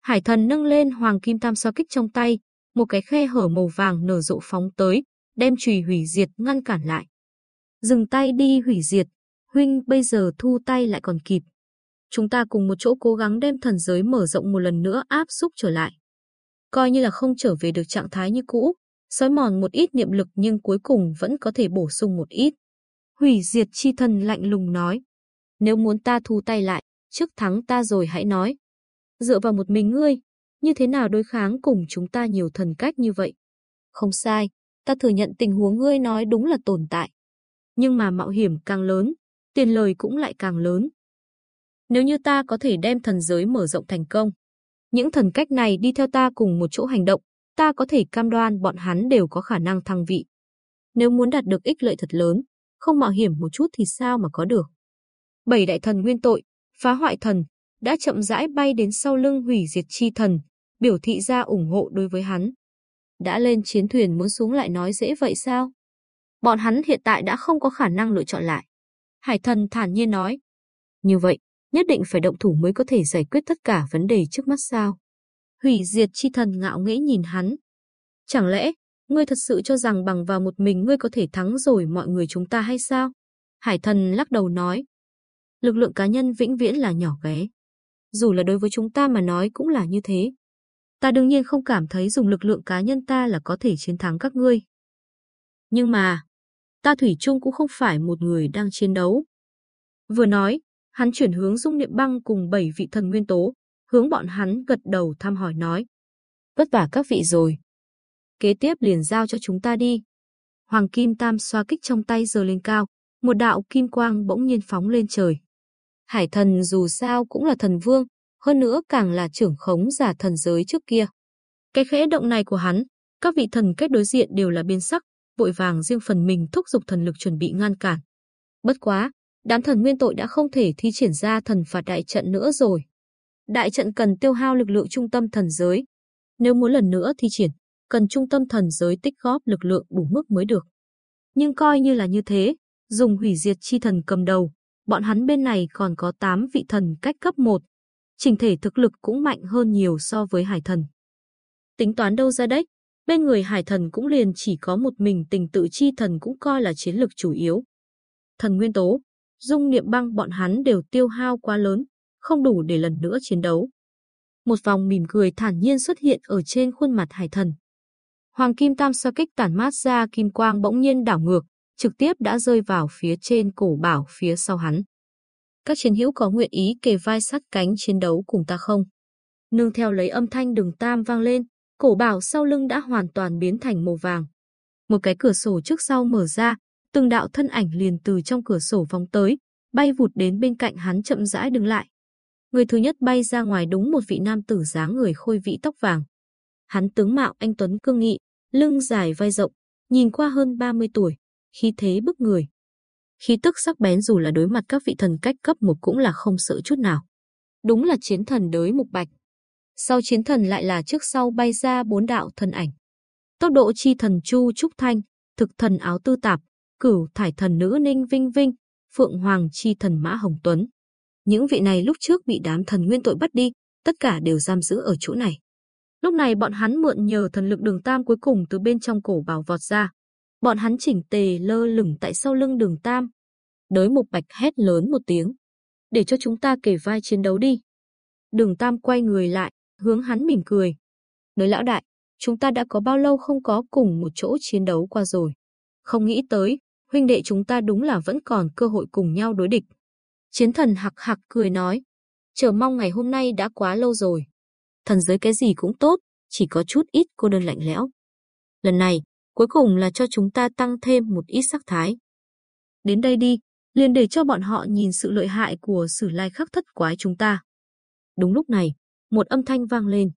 Hải thần nâng lên hoàng kim tam so kích trong tay, một cái khe hở màu vàng nở rộ phóng tới, đem chùy hủy diệt ngăn cản lại. Dừng tay đi hủy diệt, huynh bây giờ thu tay lại còn kịp. Chúng ta cùng một chỗ cố gắng đem thần giới mở rộng một lần nữa áp xúc trở lại. Coi như là không trở về được trạng thái như cũ, xói mòn một ít niệm lực nhưng cuối cùng vẫn có thể bổ sung một ít. Hủy diệt chi thần lạnh lùng nói. Nếu muốn ta thu tay lại, trước thắng ta rồi hãy nói. Dựa vào một mình ngươi, như thế nào đối kháng cùng chúng ta nhiều thần cách như vậy? Không sai, ta thừa nhận tình huống ngươi nói đúng là tồn tại. Nhưng mà mạo hiểm càng lớn, tiền lời cũng lại càng lớn. Nếu như ta có thể đem thần giới mở rộng thành công, những thần cách này đi theo ta cùng một chỗ hành động, ta có thể cam đoan bọn hắn đều có khả năng thăng vị. Nếu muốn đạt được ích lợi thật lớn, không mạo hiểm một chút thì sao mà có được. Bảy đại thần nguyên tội, phá hoại thần, đã chậm rãi bay đến sau lưng hủy diệt chi thần, biểu thị ra ủng hộ đối với hắn. Đã lên chiến thuyền muốn xuống lại nói dễ vậy sao? Bọn hắn hiện tại đã không có khả năng lựa chọn lại. Hải thần thản nhiên nói. Như vậy, nhất định phải động thủ mới có thể giải quyết tất cả vấn đề trước mắt sao? Hủy diệt chi thần ngạo nghễ nhìn hắn. Chẳng lẽ, ngươi thật sự cho rằng bằng vào một mình ngươi có thể thắng rồi mọi người chúng ta hay sao? Hải thần lắc đầu nói. Lực lượng cá nhân vĩnh viễn là nhỏ bé. Dù là đối với chúng ta mà nói cũng là như thế. Ta đương nhiên không cảm thấy dùng lực lượng cá nhân ta là có thể chiến thắng các ngươi. Nhưng mà, ta Thủy chung cũng không phải một người đang chiến đấu. Vừa nói, hắn chuyển hướng Dung Niệm Băng cùng bảy vị thần nguyên tố, hướng bọn hắn gật đầu thăm hỏi nói. Vất vả các vị rồi. Kế tiếp liền giao cho chúng ta đi. Hoàng Kim Tam xoa kích trong tay giờ lên cao, một đạo kim quang bỗng nhiên phóng lên trời. Hải thần dù sao cũng là thần vương, hơn nữa càng là trưởng khống giả thần giới trước kia. Cái khẽ động này của hắn, các vị thần cách đối diện đều là biến sắc, vội vàng riêng phần mình thúc giục thần lực chuẩn bị ngăn cản. Bất quá, đám thần nguyên tội đã không thể thi triển ra thần phạt đại trận nữa rồi. Đại trận cần tiêu hao lực lượng trung tâm thần giới. Nếu muốn lần nữa thi triển, cần trung tâm thần giới tích góp lực lượng đủ mức mới được. Nhưng coi như là như thế, dùng hủy diệt chi thần cầm đầu, bọn hắn bên này còn có 8 vị thần cách cấp 1. Trình thể thực lực cũng mạnh hơn nhiều so với hải thần. Tính toán đâu ra đấy, bên người hải thần cũng liền chỉ có một mình tình tự chi thần cũng coi là chiến lực chủ yếu. Thần nguyên tố, dung niệm băng bọn hắn đều tiêu hao quá lớn, không đủ để lần nữa chiến đấu. Một vòng mỉm cười thản nhiên xuất hiện ở trên khuôn mặt hải thần. Hoàng kim tam sa kích tản mát ra kim quang bỗng nhiên đảo ngược, trực tiếp đã rơi vào phía trên cổ bảo phía sau hắn. Các chiến hữu có nguyện ý kề vai sát cánh chiến đấu cùng ta không? Nương theo lấy âm thanh đường tam vang lên, cổ bảo sau lưng đã hoàn toàn biến thành màu vàng. Một cái cửa sổ trước sau mở ra, từng đạo thân ảnh liền từ trong cửa sổ phóng tới, bay vụt đến bên cạnh hắn chậm rãi đứng lại. Người thứ nhất bay ra ngoài đúng một vị nam tử dáng người khôi vĩ tóc vàng. Hắn tướng mạo anh tuấn cương nghị, lưng dài vai rộng, nhìn qua hơn 30 tuổi, khí thế bức người. Khí tức sắc bén dù là đối mặt các vị thần cách cấp một cũng là không sợ chút nào. Đúng là chiến thần đới mục bạch. Sau chiến thần lại là trước sau bay ra bốn đạo thần ảnh. Tốc độ chi thần Chu Trúc Thanh, thực thần áo tư tạp, cửu thải thần nữ Ninh Vinh Vinh, phượng hoàng chi thần Mã Hồng Tuấn. Những vị này lúc trước bị đám thần nguyên tội bắt đi, tất cả đều giam giữ ở chỗ này. Lúc này bọn hắn mượn nhờ thần lực đường tam cuối cùng từ bên trong cổ bào vọt ra, Bọn hắn chỉnh tề lơ lửng tại sau lưng đường Tam. Đới Mục Bạch hét lớn một tiếng. Để cho chúng ta kể vai chiến đấu đi. Đường Tam quay người lại, hướng hắn mỉm cười. Nói lão đại, chúng ta đã có bao lâu không có cùng một chỗ chiến đấu qua rồi. Không nghĩ tới, huynh đệ chúng ta đúng là vẫn còn cơ hội cùng nhau đối địch. Chiến thần hạc hạc cười nói. Chờ mong ngày hôm nay đã quá lâu rồi. Thần giới cái gì cũng tốt, chỉ có chút ít cô đơn lạnh lẽo. Lần này, cuối cùng là cho chúng ta tăng thêm một ít sắc thái. Đến đây đi, liền để cho bọn họ nhìn sự lợi hại của sử lai khắc thất quái chúng ta. Đúng lúc này, một âm thanh vang lên.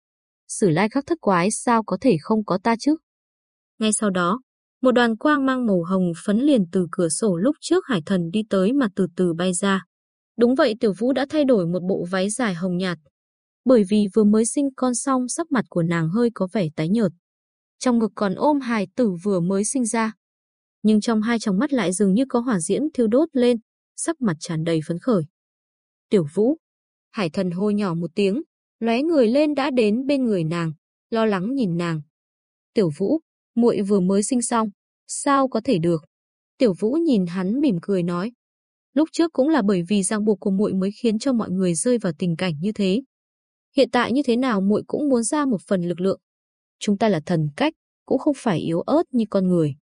Sử lai khắc thất quái sao có thể không có ta chứ? Ngay sau đó, một đoàn quang mang màu hồng phấn liền từ cửa sổ lúc trước hải thần đi tới mà từ từ bay ra. Đúng vậy tiểu vũ đã thay đổi một bộ váy dài hồng nhạt. Bởi vì vừa mới sinh con xong sắc mặt của nàng hơi có vẻ tái nhợt trong ngực còn ôm hài tử vừa mới sinh ra. Nhưng trong hai tròng mắt lại dường như có hỏa diễm thiêu đốt lên, sắc mặt tràn đầy phấn khởi. Tiểu Vũ, Hải Thần hô nhỏ một tiếng, lóe người lên đã đến bên người nàng, lo lắng nhìn nàng. Tiểu Vũ, muội vừa mới sinh xong, sao có thể được? Tiểu Vũ nhìn hắn mỉm cười nói, lúc trước cũng là bởi vì ràng buộc của muội mới khiến cho mọi người rơi vào tình cảnh như thế. Hiện tại như thế nào muội cũng muốn ra một phần lực lượng, chúng ta là thần cách, cũng không phải yếu ớt như con người.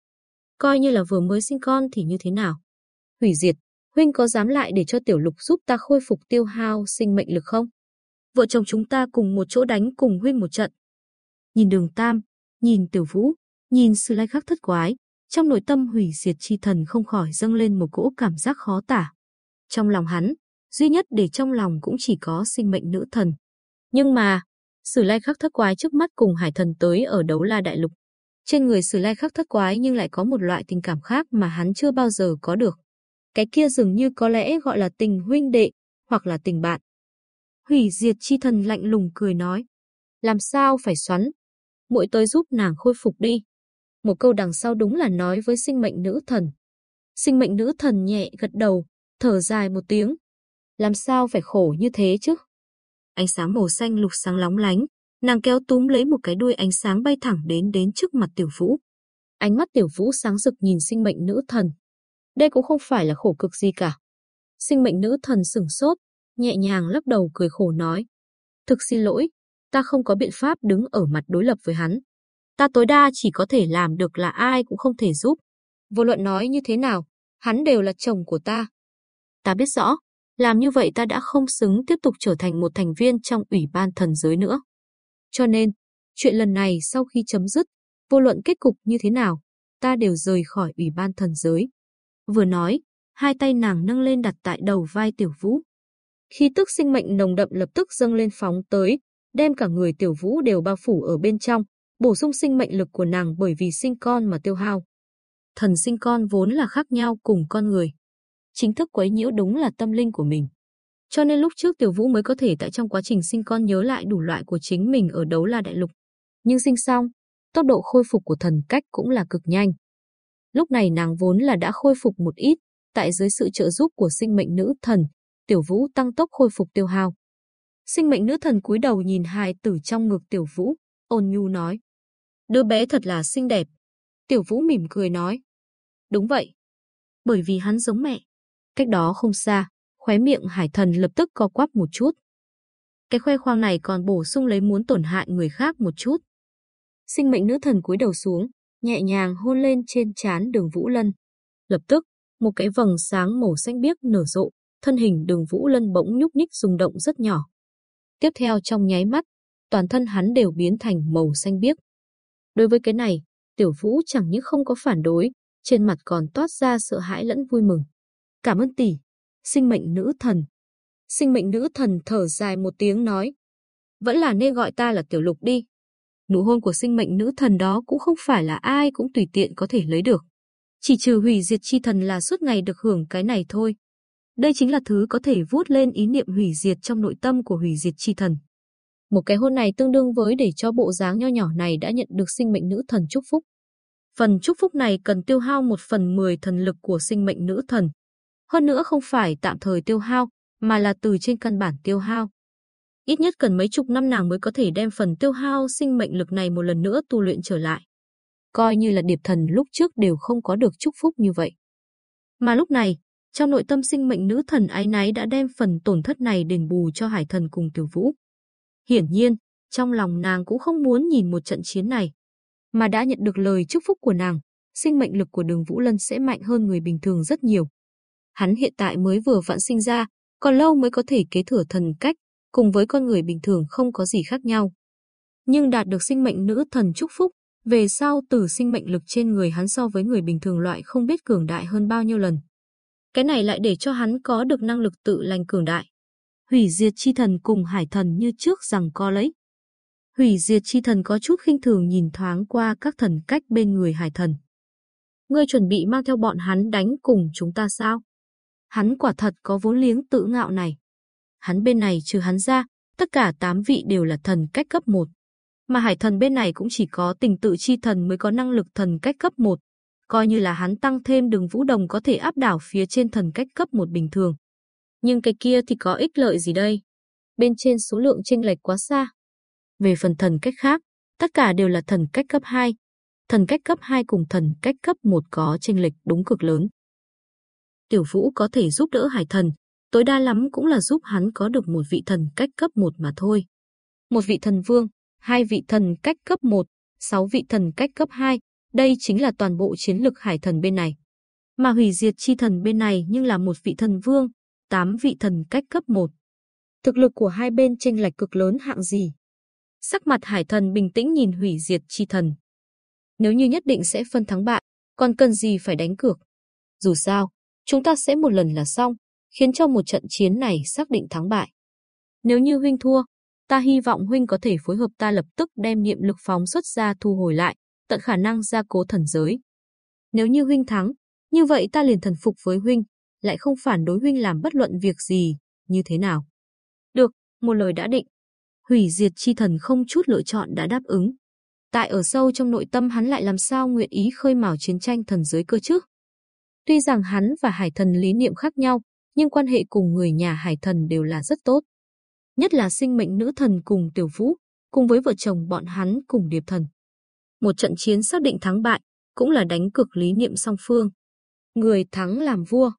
Coi như là vừa mới sinh con thì như thế nào? Hủy diệt, huynh có dám lại để cho tiểu lục giúp ta khôi phục tiêu hao sinh mệnh lực không? Vợ chồng chúng ta cùng một chỗ đánh cùng huynh một trận. Nhìn đường tam, nhìn tiểu vũ, nhìn sự lai khắc thất quái, trong nội tâm hủy diệt chi thần không khỏi dâng lên một cỗ cảm giác khó tả. Trong lòng hắn, duy nhất để trong lòng cũng chỉ có sinh mệnh nữ thần. Nhưng mà, Sử lai khắc thất quái trước mắt cùng hải thần tới ở đấu la đại lục. Trên người sử lai khắc thất quái nhưng lại có một loại tình cảm khác mà hắn chưa bao giờ có được. Cái kia dường như có lẽ gọi là tình huynh đệ, hoặc là tình bạn. Hủy diệt chi thần lạnh lùng cười nói. Làm sao phải xoắn? muội tới giúp nàng khôi phục đi. Một câu đằng sau đúng là nói với sinh mệnh nữ thần. Sinh mệnh nữ thần nhẹ gật đầu, thở dài một tiếng. Làm sao phải khổ như thế chứ? ánh sáng màu xanh lục sáng lóng lánh, nàng kéo túm lấy một cái đuôi ánh sáng bay thẳng đến đến trước mặt Tiểu Vũ. Ánh mắt Tiểu Vũ sáng rực nhìn sinh mệnh nữ thần. Đây cũng không phải là khổ cực gì cả. Sinh mệnh nữ thần sửng sốt, nhẹ nhàng lắc đầu cười khổ nói. Thực xin lỗi, ta không có biện pháp đứng ở mặt đối lập với hắn. Ta tối đa chỉ có thể làm được là ai cũng không thể giúp. Vô luận nói như thế nào, hắn đều là chồng của ta. Ta biết rõ, làm như vậy ta đã không xứng tiếp tục trở thành một thành viên trong ủy ban thần giới nữa. Cho nên, chuyện lần này sau khi chấm dứt, vô luận kết cục như thế nào, ta đều rời khỏi ủy ban thần giới. Vừa nói, hai tay nàng nâng lên đặt tại đầu vai tiểu vũ. Khi tức sinh mệnh nồng đậm lập tức dâng lên phóng tới, đem cả người tiểu vũ đều bao phủ ở bên trong, bổ sung sinh mệnh lực của nàng bởi vì sinh con mà tiêu hao. Thần sinh con vốn là khác nhau cùng con người. Chính thức quấy nhiễu đúng là tâm linh của mình. Cho nên lúc trước Tiểu Vũ mới có thể tại trong quá trình sinh con nhớ lại đủ loại của chính mình ở đấu la đại lục. Nhưng sinh xong, tốc độ khôi phục của thần cách cũng là cực nhanh. Lúc này nàng vốn là đã khôi phục một ít, tại dưới sự trợ giúp của sinh mệnh nữ thần, Tiểu Vũ tăng tốc khôi phục tiêu hao. Sinh mệnh nữ thần cúi đầu nhìn hài tử trong ngực Tiểu Vũ, ôn nhu nói. Đứa bé thật là xinh đẹp. Tiểu Vũ mỉm cười nói. Đúng vậy. Bởi vì hắn giống mẹ. Cách đó không xa, khóe miệng hải thần lập tức co quắp một chút. Cái khoe khoang này còn bổ sung lấy muốn tổn hại người khác một chút. Sinh mệnh nữ thần cúi đầu xuống, nhẹ nhàng hôn lên trên trán đường Vũ Lân. Lập tức, một cái vầng sáng màu xanh biếc nở rộ, thân hình đường Vũ Lân bỗng nhúc nhích rung động rất nhỏ. Tiếp theo trong nháy mắt, toàn thân hắn đều biến thành màu xanh biếc. Đối với cái này, Tiểu Vũ chẳng những không có phản đối, trên mặt còn toát ra sợ hãi lẫn vui mừng. Cảm ơn tỷ, sinh mệnh nữ thần. Sinh mệnh nữ thần thở dài một tiếng nói. Vẫn là nên gọi ta là Tiểu Lục đi. Nụ hôn của sinh mệnh nữ thần đó cũng không phải là ai cũng tùy tiện có thể lấy được. Chỉ trừ hủy diệt chi thần là suốt ngày được hưởng cái này thôi. Đây chính là thứ có thể vút lên ý niệm hủy diệt trong nội tâm của hủy diệt chi thần. Một cái hôn này tương đương với để cho bộ dáng nho nhỏ này đã nhận được sinh mệnh nữ thần chúc phúc. Phần chúc phúc này cần tiêu hao một phần mười thần lực của sinh mệnh nữ thần. Hơn nữa không phải tạm thời tiêu hao, mà là từ trên căn bản tiêu hao. Ít nhất cần mấy chục năm nàng mới có thể đem phần tiêu hao sinh mệnh lực này một lần nữa tu luyện trở lại. Coi như là điệp thần lúc trước đều không có được chúc phúc như vậy. Mà lúc này, trong nội tâm sinh mệnh nữ thần ái náy đã đem phần tổn thất này đền bù cho hải thần cùng tiểu vũ. Hiển nhiên, trong lòng nàng cũng không muốn nhìn một trận chiến này, mà đã nhận được lời chúc phúc của nàng, sinh mệnh lực của đường Vũ Lân sẽ mạnh hơn người bình thường rất nhiều. Hắn hiện tại mới vừa vặn sinh ra, còn lâu mới có thể kế thừa thần cách, cùng với con người bình thường không có gì khác nhau. Nhưng đạt được sinh mệnh nữ thần chúc phúc, về sau từ sinh mệnh lực trên người hắn so với người bình thường loại không biết cường đại hơn bao nhiêu lần. Cái này lại để cho hắn có được năng lực tự lành cường đại. Hủy diệt chi thần cùng hải thần như trước rằng co lấy. Hủy diệt chi thần có chút khinh thường nhìn thoáng qua các thần cách bên người hải thần. Ngươi chuẩn bị mang theo bọn hắn đánh cùng chúng ta sao? Hắn quả thật có vốn liếng tự ngạo này. Hắn bên này trừ hắn ra, tất cả tám vị đều là thần cách cấp 1. Mà hải thần bên này cũng chỉ có tình tự chi thần mới có năng lực thần cách cấp 1. Coi như là hắn tăng thêm đường vũ đồng có thể áp đảo phía trên thần cách cấp một bình thường. Nhưng cái kia thì có ích lợi gì đây? Bên trên số lượng chênh lệch quá xa. Về phần thần cách khác, tất cả đều là thần cách cấp 2. Thần cách cấp 2 cùng thần cách cấp 1 có chênh lệch đúng cực lớn. Tiểu Vũ có thể giúp đỡ hải thần, tối đa lắm cũng là giúp hắn có được một vị thần cách cấp 1 mà thôi. Một vị thần vương, hai vị thần cách cấp 1, sáu vị thần cách cấp 2, đây chính là toàn bộ chiến lực hải thần bên này. Mà hủy diệt chi thần bên này nhưng là một vị thần vương, tám vị thần cách cấp 1. Thực lực của hai bên chênh lệch cực lớn hạng gì? Sắc mặt hải thần bình tĩnh nhìn hủy diệt chi thần. Nếu như nhất định sẽ phân thắng bại, còn cần gì phải đánh cược? Dù sao, chúng ta sẽ một lần là xong, khiến cho một trận chiến này xác định thắng bại. Nếu như huynh thua, ta hy vọng huynh có thể phối hợp ta lập tức đem niệm lực phóng xuất ra thu hồi lại, tận khả năng gia cố thần giới. Nếu như huynh thắng, như vậy ta liền thần phục với huynh, lại không phản đối huynh làm bất luận việc gì, như thế nào. Được, một lời đã định. Hủy diệt chi thần không chút lựa chọn đã đáp ứng. Tại ở sâu trong nội tâm hắn lại làm sao nguyện ý khơi mào chiến tranh thần giới cơ chứ? Tuy rằng hắn và hải thần lý niệm khác nhau, nhưng quan hệ cùng người nhà hải thần đều là rất tốt. Nhất là sinh mệnh nữ thần cùng tiểu vũ, cùng với vợ chồng bọn hắn cùng điệp thần. Một trận chiến xác định thắng bại, cũng là đánh cực lý niệm song phương. Người thắng làm vua.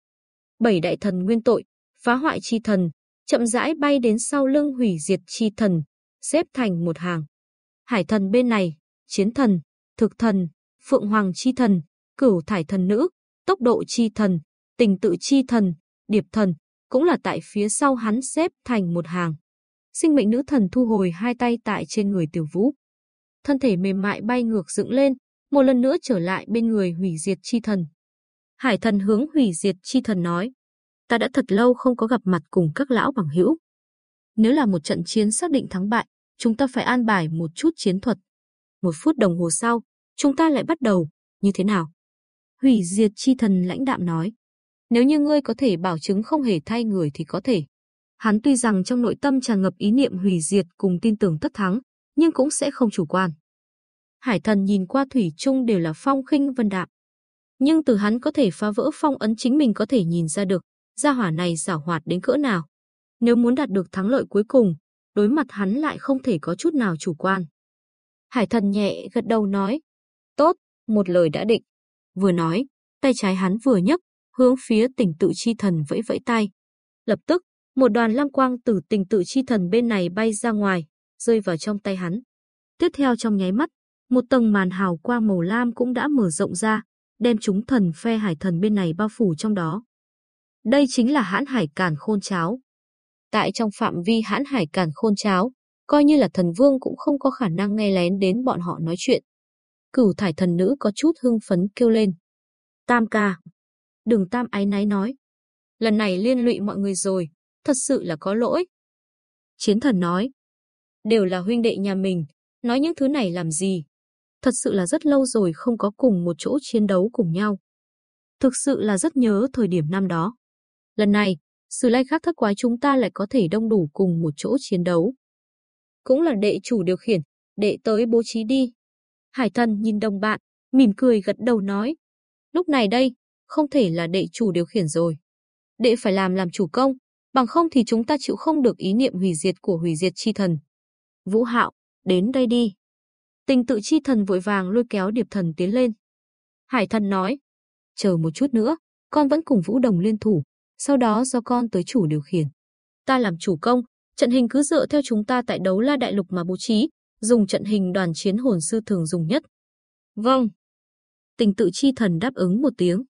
Bảy đại thần nguyên tội, phá hoại chi thần, chậm rãi bay đến sau lưng hủy diệt chi thần, xếp thành một hàng. Hải thần bên này, chiến thần, thực thần, phượng hoàng chi thần, cửu thải thần nữ, tốc độ chi thần, tình tự chi thần, điệp thần, cũng là tại phía sau hắn xếp thành một hàng. Sinh mệnh nữ thần thu hồi hai tay tại trên người tiểu vũ. Thân thể mềm mại bay ngược dựng lên, một lần nữa trở lại bên người hủy diệt chi thần. Hải thần hướng hủy diệt chi thần nói, ta đã thật lâu không có gặp mặt cùng các lão bằng hữu. Nếu là một trận chiến xác định thắng bại, chúng ta phải an bài một chút chiến thuật. Một phút đồng hồ sau, chúng ta lại bắt đầu, như thế nào? Hủy diệt chi thần lãnh đạm nói. Nếu như ngươi có thể bảo chứng không hề thay người thì có thể. Hắn tuy rằng trong nội tâm tràn ngập ý niệm hủy diệt cùng tin tưởng tất thắng, nhưng cũng sẽ không chủ quan. Hải thần nhìn qua thủy chung đều là phong khinh vân đạm. Nhưng từ hắn có thể phá vỡ phong ấn chính mình có thể nhìn ra được, gia hỏa này giảo hoạt đến cỡ nào. Nếu muốn đạt được thắng lợi cuối cùng, đối mặt hắn lại không thể có chút nào chủ quan. Hải thần nhẹ gật đầu nói, tốt, một lời đã định. Vừa nói, tay trái hắn vừa nhấc, hướng phía tỉnh tự chi thần vẫy vẫy tay. Lập tức, một đoàn lam quang từ tỉnh tự chi thần bên này bay ra ngoài, rơi vào trong tay hắn. Tiếp theo trong nháy mắt, một tầng màn hào quang màu lam cũng đã mở rộng ra, đem chúng thần phe hải thần bên này bao phủ trong đó. Đây chính là hãn hải càn khôn cháo. Tại trong phạm vi hãn hải càn khôn cháo, coi như là thần vương cũng không có khả năng nghe lén đến bọn họ nói chuyện. Cửu thải thần nữ có chút hưng phấn kêu lên. Tam ca. Đường tam ái náy nói. Lần này liên lụy mọi người rồi, thật sự là có lỗi. Chiến thần nói. Đều là huynh đệ nhà mình, nói những thứ này làm gì. Thật sự là rất lâu rồi không có cùng một chỗ chiến đấu cùng nhau. Thực sự là rất nhớ thời điểm năm đó. Lần này, Sử lai khác thất quái chúng ta lại có thể đông đủ cùng một chỗ chiến đấu. Cũng là đệ chủ điều khiển, đệ tới bố trí đi. Hải thần nhìn đồng bạn, mỉm cười gật đầu nói. Lúc này đây, không thể là đệ chủ điều khiển rồi. Đệ phải làm làm chủ công, bằng không thì chúng ta chịu không được ý niệm hủy diệt của hủy diệt chi thần. Vũ Hạo, đến đây đi. Tình tự chi thần vội vàng lôi kéo điệp thần tiến lên. Hải thần nói, chờ một chút nữa, con vẫn cùng Vũ Đồng liên thủ, sau đó do con tới chủ điều khiển. Ta làm chủ công, trận hình cứ dựa theo chúng ta tại đấu la đại lục mà bố trí, dùng trận hình đoàn chiến hồn sư thường dùng nhất. Vâng. Tình tự chi thần đáp ứng một tiếng.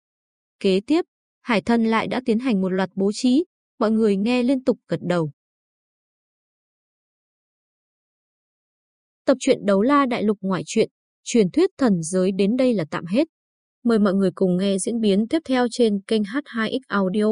Kế tiếp, hải thần lại đã tiến hành một loạt bố trí, mọi người nghe liên tục gật đầu. Tập truyện đấu la đại lục ngoại truyện, truyền thuyết thần giới đến đây là tạm hết. Mời mọi người cùng nghe diễn biến tiếp theo trên kênh H2X Audio.